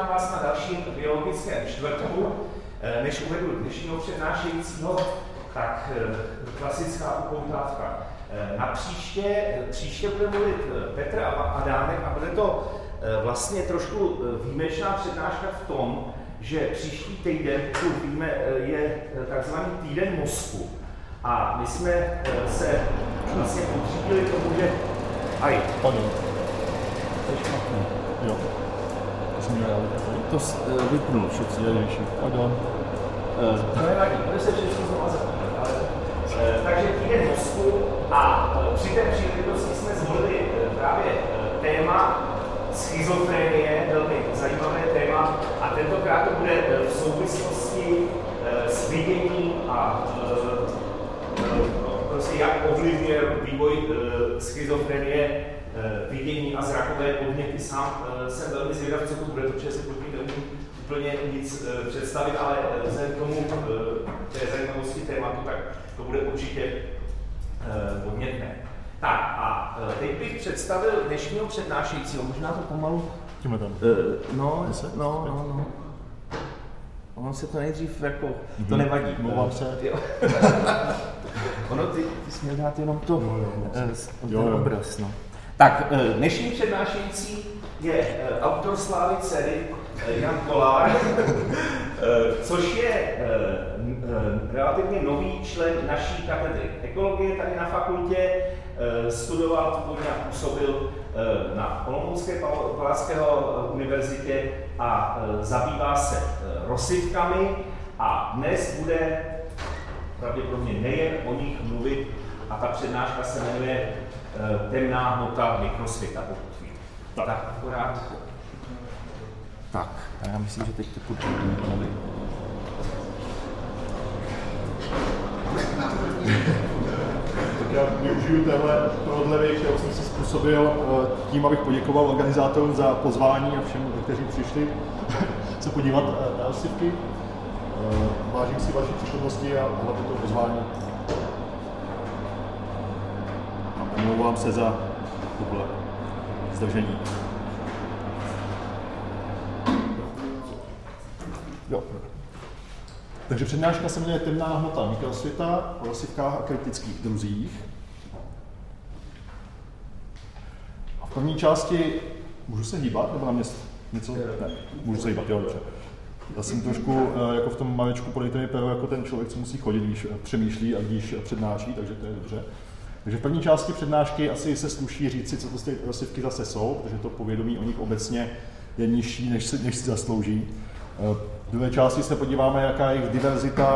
Vítám vás na dalším biologickém čtvrtku. Eh, než uvedu dnešního přednášejícího, tak eh, klasická upoutávka. Eh, na příště, příště bude mluvit Petr Adámek a bude to vlastně trošku výjimečná přednáška v tom, že příští týden, tu víme, je takzvaný týden mozku. A my jsme se vlastně podřídili tomu, že... Aj. Pardon. Jo. To jsem měl, to uh, vypnul všetci, ježiši. Pardon. Uh, to nevadí, bude se všechno znovu uh, takže týden mozku a při té příležitosti jsme zvolili právě téma schizofrenie, velmi zajímavé téma a tentokrát to bude v souvislosti s viděním a uh, prostě jak ovlivňuje vývoj schizofrenie Eh, vidění a zrakové podněty. Sám eh, jsem velmi zvědav, co to bude, protože si pod tím neumím úplně nic eh, představit, ale vzhledem k tomu té zajímavosti tématu, tak to bude určitě podnětné. Tak a teď bych představil dnešního přednášejícího, možná to pomalu... Tímhle tam. No, no, no, no. Ono se to nejdřív jako, mm-hmm. to nevadí. Mluvám se. Jo. ono, ty, ty jsi měl dát jenom to, jo, jo, ten jo, jo. obraz, no. Tak, eh, dnešní přednášející je eh, autor Slávy dcery eh, Jan Kolár, což je relativně nový člen naší katedry ekologie tady na fakultě. Studoval původně a působil na Olomoucké Palackého univerzitě a zabývá se rozsivkami a dnes bude pravděpodobně nejen o nich mluvit a ta přednáška se jmenuje Eh, temná hmota mikrosvěta, pokud vím. Tak. tak akorát. Tak, já myslím, že teď to půjde. Tak já využiju téhle prodlevy, kterou jsem si způsobil eh, tím, abych poděkoval organizátorům za pozvání a všem, kteří přišli se podívat eh, na osivky. Vážím si vaší přítomnosti a hlavně to pozvání. Omlouvám se za tohle zdržení. Jo. Takže přednáška se jmenuje Temná hmota mikrosvěta o rozsivkách a kritických druzích. A v první části můžu se hýbat, nebo na mě něco? Ne, můžu se hýbat, jo, dobře. Já jsem trošku eh, jako v tom maličku podejte mi pero jako ten člověk, co musí chodit, když přemýšlí a když přednáší, takže to je dobře. Takže v první části přednášky asi se sluší říci, co to ty rozsivky zase jsou, protože to povědomí o nich obecně je nižší, než si, než si zaslouží. Eh, v druhé části se podíváme, jaká je jejich diverzita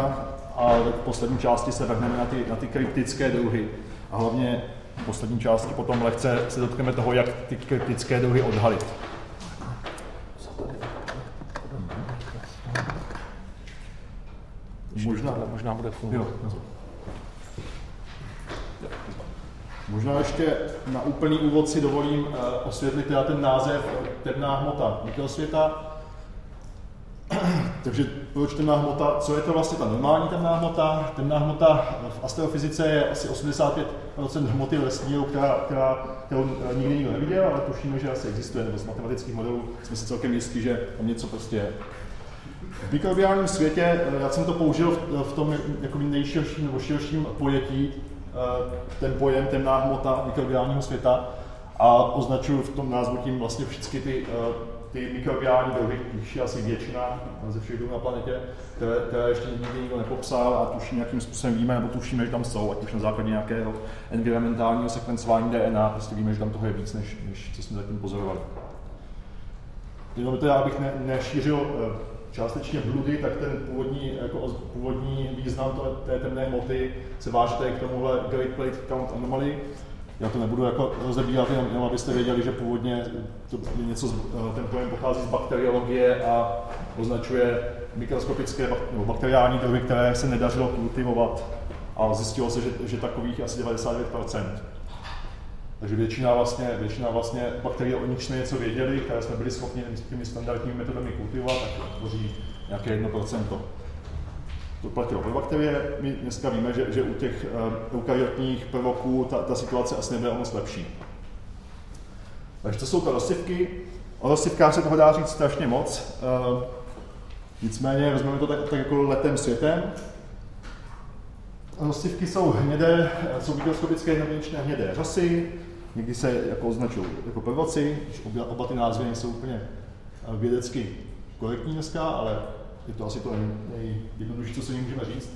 a v poslední části se vrhneme na ty, na ty kryptické druhy. A hlavně v poslední části potom lehce se dotkneme toho, jak ty kryptické druhy odhalit. Možná, možná bude fungovat. Možná ještě na úplný úvod si dovolím eh, osvětlit teda ten název eh, temná hmota mikrosvěta. Takže proč temná hmota? Co je to vlastně ta normální temná hmota? Temná hmota v astrofyzice je asi 85% hmoty vesmíru, která, která, kterou eh, nikdy nikdo neviděl, ale tušíme, že asi existuje, nebo z matematických modelů jsme si celkem jistí, že tam něco prostě je. V mikrobiálním světě, já jsem to použil v tom jako nejširším nebo širším pojetí, Eh, ten pojem temná hmota mikrobiálního světa a označuju v tom názvu tím vlastně všechny ty, eh, ty mikrobiální druhy, je asi většina ze všech druhů na planetě, které, které ještě nikdy nikdo nepopsal a tuším, jakým způsobem víme, nebo tušíme, že tam jsou, ať už na základě nějakého environmentálního sekvencování DNA, prostě víme, že tam toho je víc, než, než co jsme zatím pozorovali. Jenom to já bych ne, nešířil eh, částečně bludy, tak ten původní, jako původní význam to, té temné hmoty se váže k tomuhle Great Plate Count Anomaly. Já to nebudu jako rozebírat, jenom, jenom abyste věděli, že původně to něco, eh, ten pojem pochází z bakteriologie a označuje mikroskopické nebo bakteriální druhy, které se nedařilo kultivovat a zjistilo se, že, že takových asi 99%. Takže většina vlastně, většina vlastně bakterií, o nich jsme něco věděli, které jsme byli schopni těmi standardními metodami kultivovat, tak tvoří nějaké 1%. To platilo pro bakterie. My dneska víme, že, že u těch uh, eukaryotních prvoků ta, ta situace asi o moc lepší. Takže to jsou to rozsivky. O rozsivkách se toho dá říct strašně moc. Uh, nicméně vezmeme to tak, tak jako letem světem. Rozsivky jsou hnědé, jsou mikroskopické hnědé řasy, někdy se jako označují jako prvoci, oba, oba ty názvy nejsou úplně vědecky korektní dneska, ale je to asi to nejjednodušší, co si můžeme říct.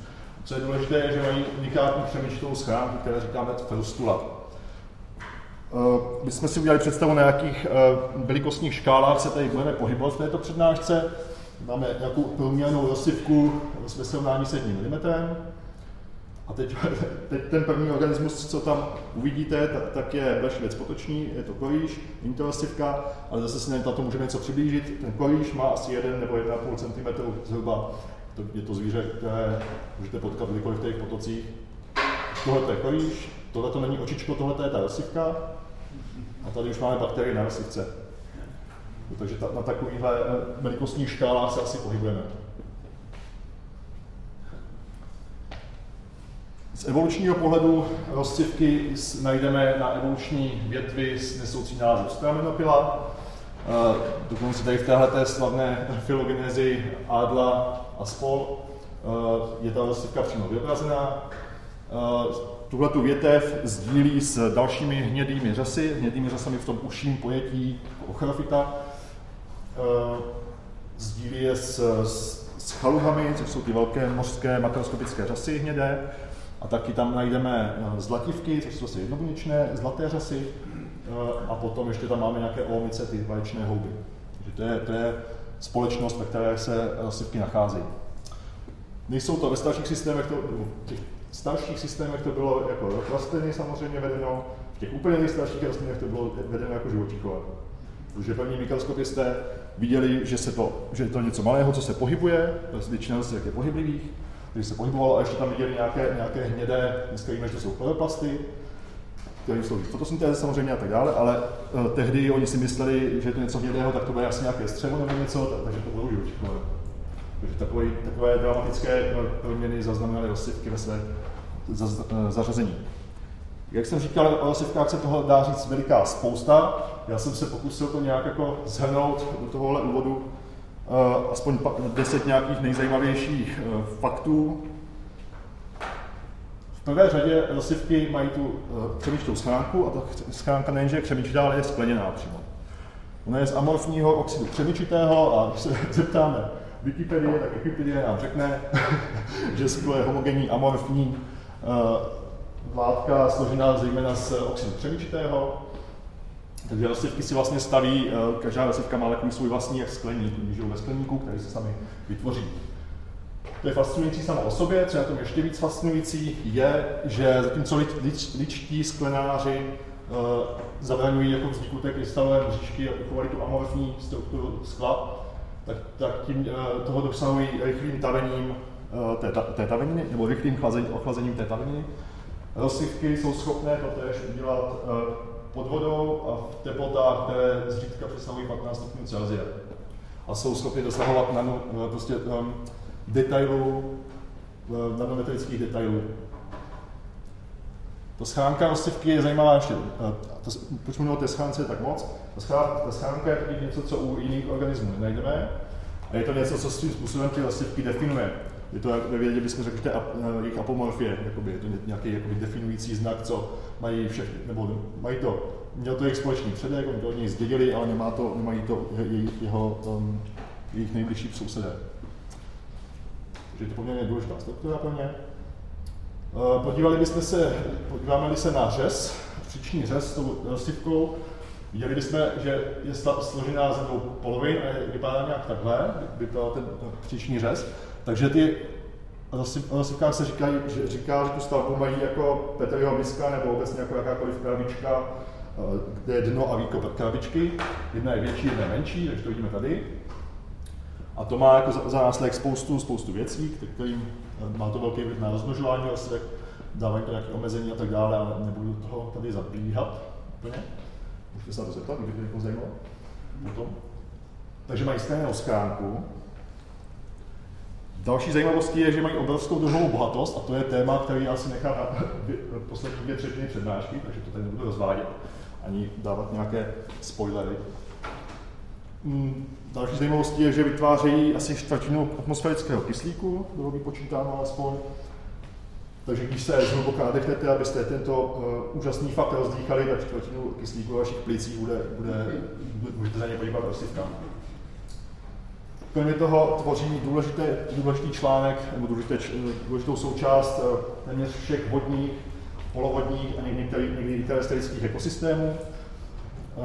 Co je důležité, je, že mají unikátní křemičkovou schránku, které říkáme frustula. Eh, my jsme si udělali představu, na jakých eh, velikostních škálách se tady budeme pohybovat v této přednášce. Máme nějakou průměrnou rozsivku ve srovnání s jedním milimetrem. A teď, teď ten první organismus, co tam uvidíte, tak, tak je blešvec potoční, je to koríš, není to rozsivka, ale zase si na to můžeme něco přiblížit. Ten koríš má asi 1 nebo 1,5 cm zhruba. To je to zvíře, které můžete potkat kdykoliv v těch potocích. Tohle je koríš, tohle to není očičko, tohle je ta rozsivka. A tady už máme bakterie na rozsivce. Takže ta, na takovýchhle eh, velikostních škálách se asi pohybujeme. Z evolučního pohledu rozcivky najdeme na evoluční větvi s nesoucí název Stramenopila. Dokonce tady v téhle slavné filogenezi Adla a spol je ta rozcivka přímo vyobrazená. Tuhle tu větev sdílí s dalšími hnědými řasy, hnědými řasami v tom užším pojetí ochrofita. Sdílí je s, s, s chaluhami, což jsou ty velké mořské makroskopické řasy hnědé. A taky tam najdeme eh, zlativky, což jsou asi jednobuněčné, zlaté řasy, eh, a potom ještě tam máme nějaké omice, ty vaječné houby. Takže to je, to je společnost, ve které se rasivky nacházejí. Nejsou to ve starších systémech, to, v těch starších systémech to bylo jako rostliny samozřejmě vedeno, v těch úplně nejstarších rostlinách to bylo vedeno jako živočichové. Protože první mikroskopisté viděli, že, se to, že je to něco malého, co se pohybuje, většina z je pohyblivých, když se pohybovalo a ještě tam viděli nějaké, nějaké hnědé, dneska víme, že to jsou chloroplasty, které slouží fotosyntéze samozřejmě a tak dále, ale uh, tehdy oni si mysleli, že je to něco hnědého, tak to bude asi nějaké střevo nebo něco, tak, takže to budou živočichové. Takže takové, takové dramatické no, proměny zaznamenaly rozsivky ve své uh, zařazení. Jak jsem říkal, o rozsivkách se toho dá říct veliká spousta. Já jsem se pokusil to nějak jako zhrnout do tohohle úvodu Eh, aspoň deset nějakých nejzajímavějších eh, faktů. V prvé řadě rozsivky mají tu eh, křemičtou schránku a ta schránka nejenže je křemičitá, ale je skleněná přímo. Ona je z amorfního oxidu křemičitého a když se zeptáme Wikipedie, tak Wikipedie nám řekne, že sklo je homogenní amorfní látka složená zejména z oxidu křemičitého. Takže rozsivky si vlastně staví, eh, každá rozsivka má takový svůj vlastní skleník, když žijou ve skleníku, který se sami vytvoří. To je fascinující samo o sobě, co je na tom ještě víc fascinující, je, že zatímco lič, lič, ličtí sklenáři uh, zabraňují jako vzniku té krystalové mřížky a uchovali tu amorfní strukturu skla, tak, tak tím uh, toho dosahují rychlým tavením uh, té, té taveniny, nebo rychlým chlazením, ochlazením té taveniny. Rozsivky jsou schopné to též udělat uh, pod vodou a v teplotách, které zřídka přesahují 15 stupňů Celsia. A jsou schopni dosahovat nano, eh, prostě, um, detailů, uh, nanometrických detailů. Ta schránka rozsivky je zajímavá ještě. Uh, to, proč mluvím o té schránce tak moc? Ta schránka, ta schránka je něco, co u jiných organismů nenajdeme. A je to něco, co svým způsobem ty rozsivky definuje. Je to ve vědě, bychom řekli, že jejich apomorfie, jakoby, je to nějaký jakoby, definující znak, co mají všechny, nebo mají to, měl to jejich společný předek, oni to od něj zdědili, ale nemá to, nemají to je, jeho, um, jejich nejbližší sousedé. Takže je to poměrně důležitá struktura pro ně. Uh, podívali bychom se, podíváme-li se na řez, příční řez s tou rozsivkou, viděli bychom, že je složená ze dvou polovin a vypadá nějak takhle, vypadá ten příční řez. Takže ty rozsivkách se říká, že, říká, že tu stavbu mají jako Petriho miska nebo obecně jako jakákoliv krabička, eh, kde je dno a víko krabičky. Jedna je větší, jedna je menší, takže to vidíme tady. A to má jako za, za následek spoustu, spoustu věcí, kterým eh, má to velký vliv na rozmnožování rostlek, dávají to nějaké omezení a tak dále, ale nebudu toho tady zabíhat úplně. Můžete se na to zeptat, kdyby to někoho zajímalo potom. Takže mají stejnou schránku, Další zajímavostí je, že mají obrovskou druhovou bohatost a to je téma, který asi nechám na poslední dvě třetiny přednášky, takže to tady nebudu rozvádět ani dávat nějaké spoilery. Mm, další zajímavostí je, že vytvářejí asi čtvrtinu atmosférického kyslíku, bylo vypočítáno alespoň. Takže když se zhluboka nadechnete, abyste tento uh, úžasný fakt rozdýchali, tak čtvrtinu kyslíku vašich plicích bude, bude, můžete za ně podívat rozsivka. Kromě toho tvoří důležité, důležitý článek, nebo důležité, důležitou součást uh, téměř všech vodních, polovodních a někdy, někdy terestrických ekosystémů. Uh,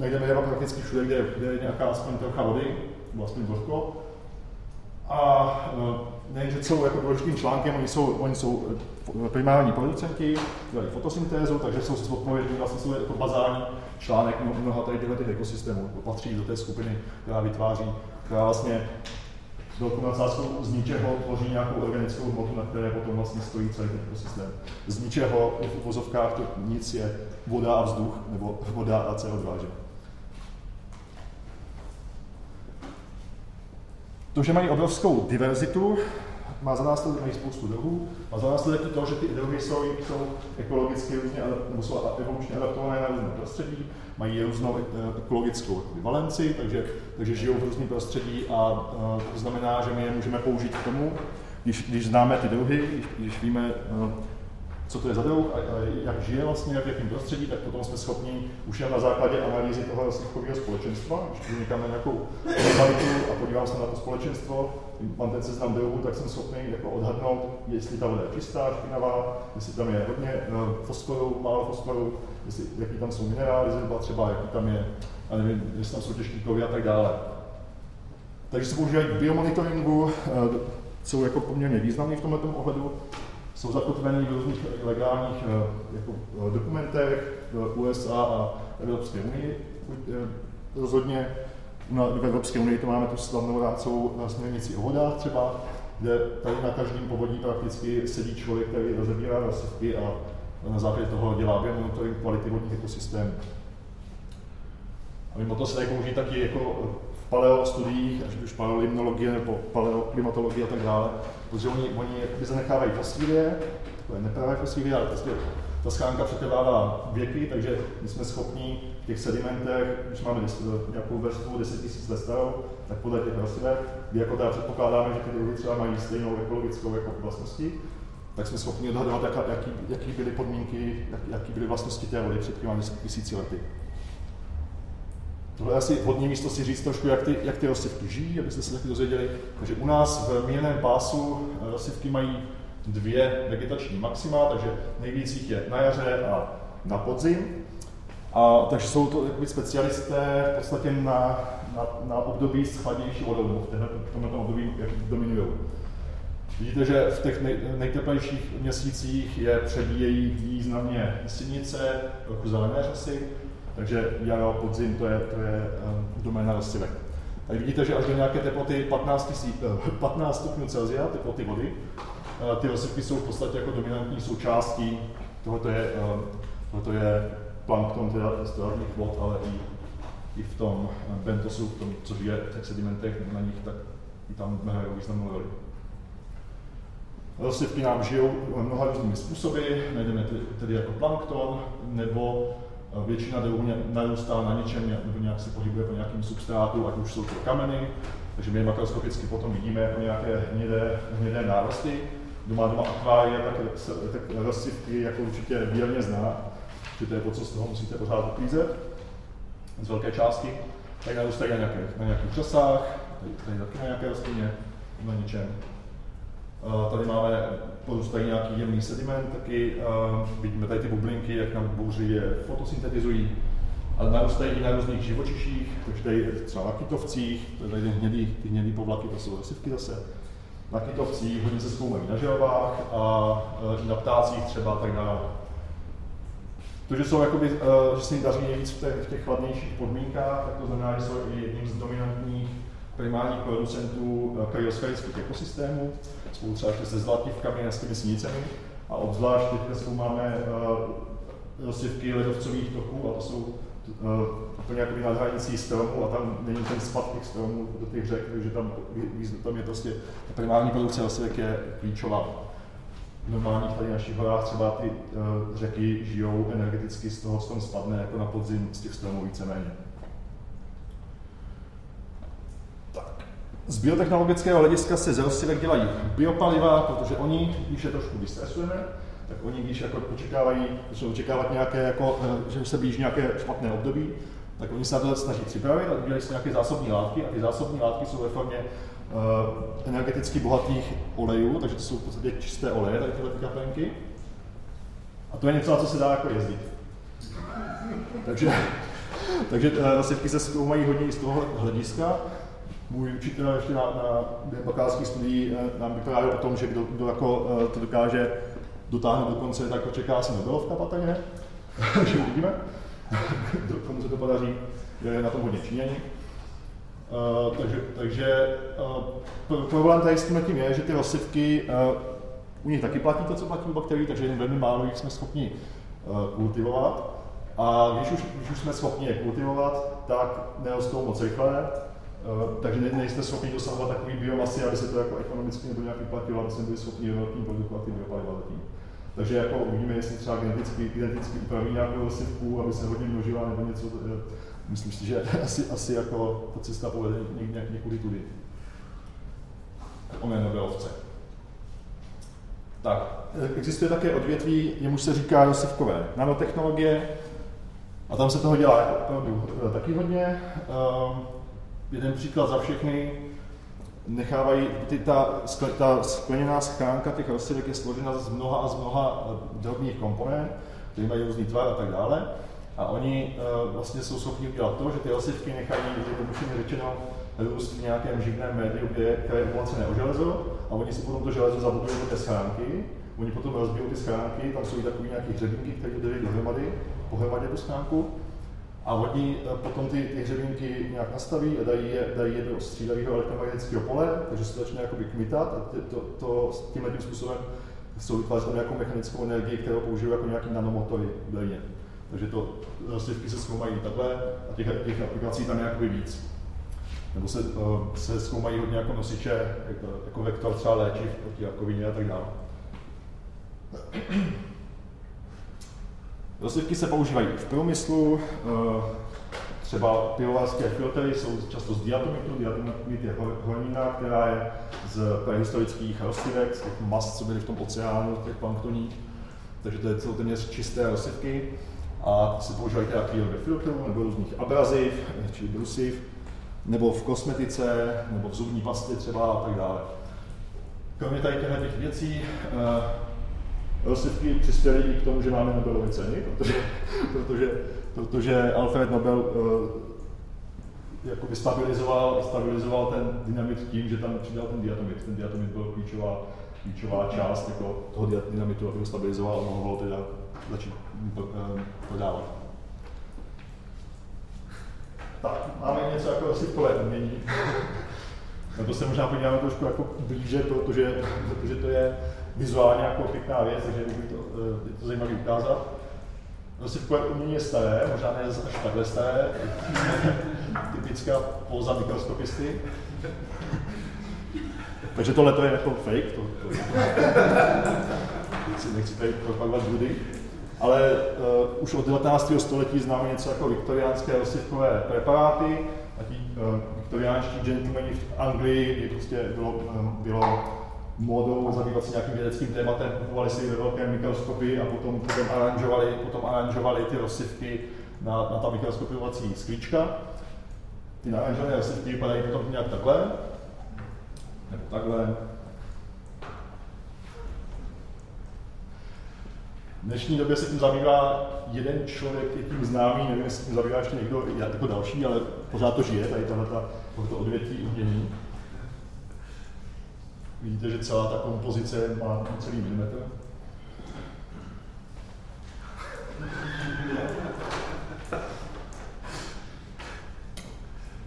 najdeme je prakticky všude, kde, kde je nějaká aspoň trocha vody, nebo aspoň vlhko. A uh, nejen, že jsou jako důležitým článkem, oni jsou, oni jsou eh, primární producenti, dělají fotosyntézu, takže jsou zodpovědní, vlastně jsou jako bazální článek mnoha tady těch ekosystémů, patří do té skupiny, která vytváří, která vlastně velkou nadsázkou z ničeho tvoří nějakou organickou hmotu, na které potom vlastně stojí celý ten ekosystém. Z ničeho v uvozovkách to nic je voda a vzduch, nebo voda a CO2. Že? To, že mají obrovskou diverzitu, má za následek, mají spoustu druhů, má za následek to, že ty druhy jsou, jsou ekologicky různě, nebo jsou evolučně adaptované na různé prostředí, mají různou eh, ekologickou valenci, takže, takže žijou v různém prostředí a, a to znamená, že my je můžeme použít k tomu, když, když známe ty druhy, když, když víme, eh, co to je za druh a, a jak žije vlastně, v jakém prostředí, tak potom jsme schopni už jen na základě analýzy toho rostlinkového společenstva, když jdu někam na nějakou lokalitu a podívám se na to společenstvo, mám ten seznam druhů, tak jsem schopný jako odhadnout, jestli ta voda je čistá, špinavá, jestli tam je hodně fosforu, málo fosforu, jestli, jaký tam jsou minerály zhruba třeba, jaký tam je, a nevím, jestli tam jsou těžký kovy a tak dále. Takže se používají k biomonitoringu, uh, jsou jako poměrně významný v tomto ohledu jsou zakotveny v různých legálních eh, jako, eh, dokumentech v USA a Evropské unii. Eh, rozhodně v Evropské unii to máme tu slavnou rámcovou směrnici o vodách třeba, kde tady na každém povodí prakticky sedí člověk, který rozebírá rozsivky a na základě toho dělá biomonitoring kvality vodních ekosystémů. A mimo to se dají použít taky jako paleostudiích, až už paleolimnologie nebo paleoklimatologie a tak dále, protože oni, oni zanechávají fosílie, takové nepravé fosílie, ale prostě ta schánka přetrvává věky, takže my jsme schopni v těch sedimentech, když máme nějakou vrstvu 10 000 let starou, tak podle těch rostlin, kdy jako teda předpokládáme, že ty druhy třeba mají stejnou ekologickou jako vlastnosti, tak jsme schopni odhadovat, jaký, jaký byly podmínky, jaký, jaký byly vlastnosti té vody před těmi tisíci lety. Tohle je asi hodně místo si říct trošku, jak ty, jak ty rozsivky žijí, abyste se taky dozvěděli. Takže u nás v míjeném pásu eh, rozsivky mají dvě vegetační maxima, takže nejvíc jich je na jaře a na podzim. A, takže jsou to jakoby, specialisté v podstatě na, na, na období s chladnější vodou, v, tomto období jak dominují. Vidíte, že v těch nej, nejteplejších měsících je přebíjejí významně sinice, trochu zelené řasy, takže jaro, podzim, to je, to je um, doména rozcivek. Tak vidíte, že až do nějaké teploty 15, 15 eh, stupňů Celsia, teploty vody, uh, ty rozsypky jsou v podstatě jako dominantní součástí, tohoto je, uh, tohoto je plankton teda z vod, ale i, i v tom bentosu, v tom, co žije v těch sedimentech na nich, tak i tam hrají významnou roli. Rozsypky nám žijou mnoha různými způsoby, najdeme tedy, jako plankton, nebo Většina druhů narůstá na něčem, nebo nějak se pohybuje po nějakém substrátu, ať už jsou to kameny, takže my makroskopicky potom vidíme jako nějaké hnědé, hnědé nárosty. Kdo má doma akvária, tak, tak rozsypky jako určitě výjemně zná, že to je to, co z toho musíte pořád uklízet z velké části. Tak narůstají na, nějaké, na nějakých časách, tady, tady taky na nějaké rostlině, na něčem. Tady máme, porůstají nějaký jemný sediment taky, vidíme tady ty bublinky, jak na bouři je fotosyntetizují, ale narůstají i na různých živočiších, takže tady třeba na kytovcích, tady hnědý, ty hnědý povlaky, to jsou zasivky zase. Na kytovcích hodně se zkoumají na želvách a i na ptácích třeba tak dále. To, že, jsou jakoby, že se jim daří nejvíc v těch, v těch chladnějších podmínkách, tak to znamená, že jsou i jedním z dominantních primárních producentů kryosférických ekosystémů spolu třeba ještě se zlativkami a s těmi snícemi. A obzvlášť teďka zkoumáme uh, rozsivky ledovcových toků a to jsou uh, úplně jako nad hranicí stromů a tam není ten spad těch stromů do těch řek, takže tam, tam je prostě ta primární produkce rozsivek je klíčová. V normálních tady našich horách třeba ty uh, řeky žijou energeticky z toho, z toho spadne jako na podzim z těch stromů víceméně. Z biotechnologického hlediska se z rostlivek dělají biopaliva, protože oni, když je trošku vystresujeme, tak oni, když jako očekávají, začnou očekávat nějaké, jako, eh, že se blíží nějaké špatné období, tak oni se na to snaží připravit a udělají si nějaké zásobní látky a ty zásobní látky jsou ve formě uh, energeticky bohatých olejů, takže to jsou v podstatě čisté oleje, tady tyhle kapenky. A to je něco, na co se dá jako jezdit. takže, takže nasivky se zkoumají hodně i z toho hlediska. Můj učitel ještě na, na bakalářských studií nám vyprávěl o tom, že kdo, kdo jako to dokáže dotáhnout do konce, tak ho čeká asi Nobelovka patrně, že uvidíme, komu se to podaří, je na tom hodně činění. Uh, takže, takže uh, problém tady s tím tím je, že ty rozsivky, uh, u nich taky platí to, co platí u bakterií, takže jen velmi málo jich jsme schopni uh, kultivovat. A když už, když už jsme schopni je kultivovat, tak nerostou moc rychle, takže ne, nejste schopni dosahovat takový biomasy, aby se to jako ekonomicky nebo nějak vyplatilo, aby jsme byli schopni velkým produkovat ty biopaliva zatím. Takže jako uvidíme, jestli třeba geneticky, geneticky upraví nějakou osivku, aby se hodně množila nebo něco. Eh, myslím si, že asi, asi jako ta cesta povede něk, někudy tudy. Omenové ovce. Tak, eh, existuje také odvětví, jemuž se říká rozsivkové nanotechnologie, a tam se toho dělá opravdu eh, taky hodně. Jeden příklad za všechny, nechávají, ty, ta, ta skleněná schránka těch rostlivek je složena z mnoha a z mnoha eh, drobných komponent, které mají různý tvar a tak dále. A oni uh, vlastně jsou schopni udělat to, že ty rostlivky nechají, jednoduše řečeno, růst v nějakém živném médiu, kde, které je obohacené o železo, a oni si potom to železo zabudují do té schránky, oni potom rozbijou ty schránky, tam jsou i takové nějaké hřebínky, které dají dohromady, pohromadě tu schránku, a oni eh, potom ty, ty hřebínky nějak nastaví a dají je, dají je do střídavého elektromagnetického pole, takže se začne jakoby kmitat a to, to, to tímhle tím způsobem jsou vytvářet nějakou mechanickou energii, kterou používají jako nějaký nanomotory údajně. Takže to rozsvědky se zkoumají takhle a těch, těch aplikací tam je jakoby víc. Nebo se, uh, se zkoumají hodně jako nosiče, jako, jako vektor třeba léčiv proti rakovině a tak dále. Rozsvědky se používají v průmyslu, eh, třeba pivovarské filtry jsou často z diatomitu. Diatomit je hornina, která je z prehistorických rostlivek, z těch mas, co byly v tom oceánu, těch planktoních. Takže to jsou téměř čisté rozsvědky. A se používají teda výrobě filtrů nebo různých abraziv, čili brusiv, nebo v kosmetice, nebo v zubní pastě třeba a tak dále. Kromě tady těch věcí eh, rozsvědky přispěly i k tomu, že máme Nobelovy ceny, protože, protože, protože Alfred Nobel uh, jako stabilizoval, stabilizoval ten dynamit tím, že tam přidal ten diatomit. Ten diatomit byl klíčová, klíčová část jako toho dynamitu, aby ho stabilizoval a mohl teda začít uh, prodávat. Tak, máme něco jako rozsvědkové umění. Na to se možná podíváme trošku jako blíže, protože, protože to je vizuálně jako pěkná věc, takže by to, eh, je to zajímavé ukázat. Rozsivkové umění je staré, možná ne až takhle staré, typická póza mikroskopisty. Takže tohle to je jako fake, to, to, nechci, nechci tady propagovat budy. Ale uh, už od 19. století známe něco jako viktoriánské rozsivkové preparáty. A ti uh, viktoriánští gentlemani v Anglii, kdy prostě bylo, um, bylo modou zabývat se nějakým vědeckým tématem, kupovali si ve velkém mikroskopy a potom, potom, aranžovali, potom aranžovali ty rozsivky na, na ta mikroskopovací sklíčka. Ty naranžované rozsivky vypadají potom nějak takhle, nebo takhle. V dnešní době se tím zabývá jeden člověk, je tím známý, nevím, jestli tím zabývá ještě někdo jako další, ale pořád to žije, tady tohle odvětví umění. Vidíte, že celá ta kompozice má celý milimetr.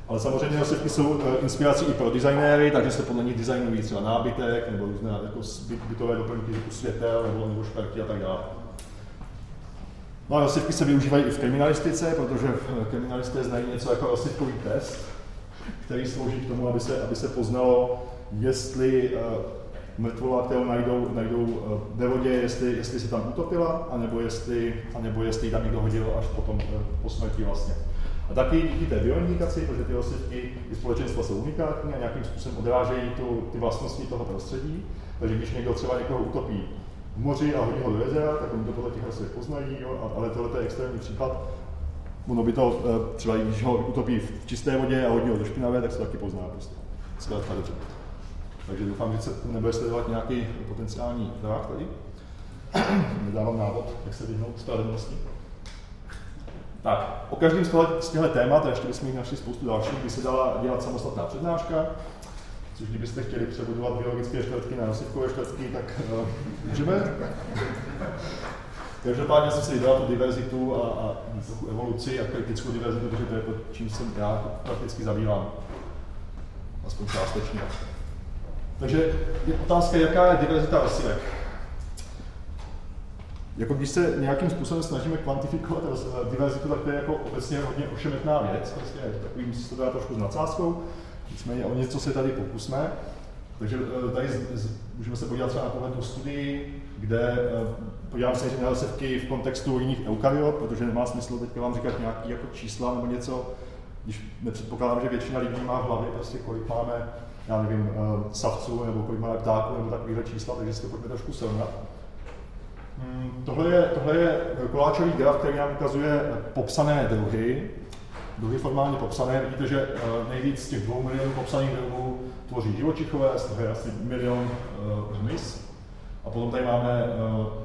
Ale samozřejmě osvědky jsou eh, inspirací i pro designéry, takže se podle nich designují třeba nábytek nebo různé jako bytové doplňky jako světel nebo, nebo šperky a tak dále. No a rozsivky se využívají i v kriminalistice, protože v kriminalisté znají něco jako rozsivkový test, který slouží k tomu, aby se, aby se poznalo, jestli uh, mrtvola, kterou najdou, najdou ve vodě, jestli, jestli se tam utopila, anebo jestli, anebo jestli tam někdo hodil až potom uh, po smrti vlastně. A taky díky té bioindikaci, protože ty rostliny i společenstva jsou unikátní a nějakým způsobem odrážejí tu, ty vlastnosti toho prostředí. Takže když někdo třeba někoho utopí v moři a hodí ho do jezera, tak oni to podle těch rostlin poznají, jo? ale tohle je extrémní případ. Ono by to eh, třeba, když ho utopí v čisté vodě a hodí ho do špinavé, tak se taky pozná prostě. Zkrátka dobře. Takže doufám, že se nebude sledovat nějaký potenciální drak tady. Nedávám návod, jak se vyhnout spravedlnosti. Tak, o každém z těchto témat, a ještě bychom jich našli spoustu dalších, by se dala dělat samostatná přednáška, což kdybyste chtěli přebudovat biologické škletky na nosivkové škletky, tak uh, můžeme. Každopádně jsem si vybral tu diverzitu a, a trochu evoluci a kritickou diverzitu, protože to je to, čím se já prakticky zabývám. Aspoň částečně. Takže je otázka, jaká je diverzita rostlek. Jako když se nějakým způsobem snažíme kvantifikovat diverzitu, tak to je jako obecně hodně ošemetná věc. Prostě takový musí to dát trošku s nadsázkou. Nicméně o něco se tady pokusme. Takže eh, tady z, z, můžeme se podívat třeba na tohle studii, kde eh, podívám se na rozsevky v kontextu jiných eukaryot, protože nemá smysl teďka vám říkat nějaký jako čísla nebo něco, když nepředpokládám, že většina lidí má v hlavě prostě kolik máme, já nevím, eh, savců nebo kolik máme ptáků nebo takovýhle čísla, takže si to pojďme trošku srovnat. Hmm, tohle je, tohle je koláčový graf, který nám ukazuje popsané druhy, druhy formálně popsané. Vidíte, že nejvíc z těch dvou milionů popsaných druhů tvoří živočichové, z toho je asi milion hmyz. A potom tady máme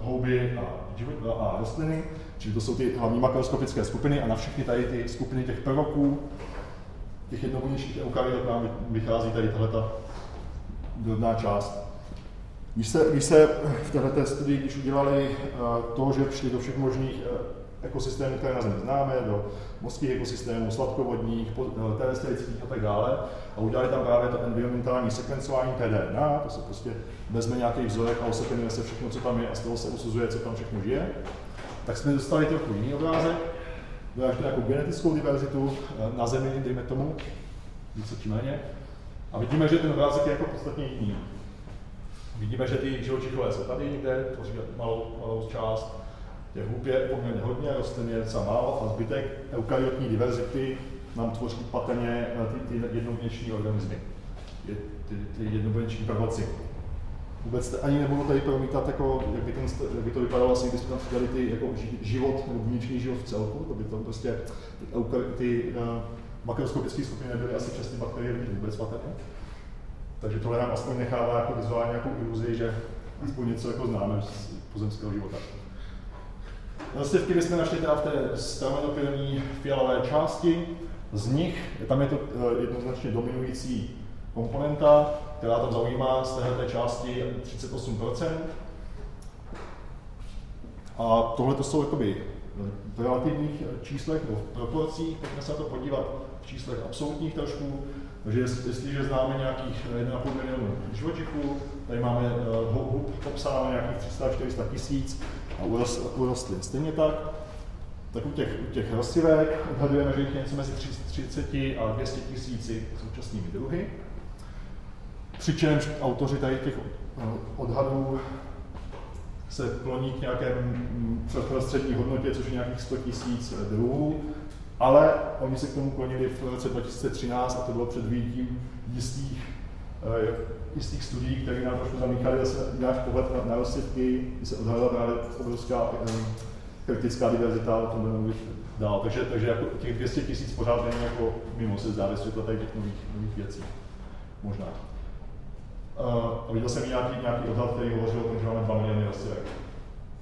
houby a, a rostliny, čili to jsou ty hlavní makroskopické skupiny a na všechny tady ty skupiny těch prvoků, těch jednobunějších eukaryot nám vychází tady tahle drobná část. Když se, když se v této studii, když udělali uh, to, že šli do všech možných uh, ekosystémů, které na Zemi známe, do mořských ekosystémů, sladkovodních, terestrických a tak dále, a udělali tam právě to environmentální sekvencování tDNA, to se prostě vezme nějaký vzorek a osekvenuje se všechno, co tam je a z toho se usuzuje, co tam všechno žije, tak jsme dostali trochu jiný obrázek, vyráží nějakou genetickou diverzitu eh, na Zemi, dejme tomu, více či méně, a vidíme, že ten obrázek je jako podstatně jiný. Vidíme, že ty živočichové jsou tady někde, tvoří malou, malou část, těch hub je poměrně hodně, rostlin je docela málo a zbytek eukaryotní diverzity nám tvoří patrně eh, ty, ty jednobuněční organismy, ty, ty, ty jednobuněční prvoci. Vůbec ani nebudu tady promítat, jako, jak, by ten, jak by to vypadalo, asi, kdybychom tam přidali ty jako život nebo buněčný život v celku, to by to prostě ty, ty uh, makroskopické skupiny nebyly asi přes ty bakterie vidět vůbec patrně. Takže tohle nám aspoň nechává jako vizuálně nějakou iluzi, že aspoň něco jako známe z pozemského života. Rostlivky bychom našli teda v té stramenopilní fialové části. Z nich, tam je to eh, jednoznačně dominující komponenta, která tam zaujímá z této části 38%. A tohle to jsou jakoby eh, v relativních eh, číslech nebo v proporcích, pojďme se na to podívat v číslech absolutních trošku. Takže jestliže známe nějakých 1,5 milionu živočichů, tady máme hub popsáno nějakých 300-400 tisíc, a u rostlin stejně tak. Tak u těch, u těch rostlivek odhadujeme, že jich je něco mezi 30 a 200 tisíci současnými druhy. Přičemž autoři tady těch eh, odhadů se kloní k nějaké prostřední hodnotě, což je nějakých 100 tisíc druhů, ale oni se k tomu klonili v roce 2013 a to bylo před výjitím jistých eh, jistých studií, které nám trošku zamíchaly zase náš pohled na, na rozsvědky, kdy se odhalila právě obrovská eh, kritická diverzita, o tom budeme mluvit dál. Takže, takže jako těch 200 tisíc pořád není jako mimo se zdá ve tady těch nových, nových věcí. Možná. Uh, viděl jsem nějaký, nějaký odhad, který hovořil o tom, že máme 2 miliony rozsvědek.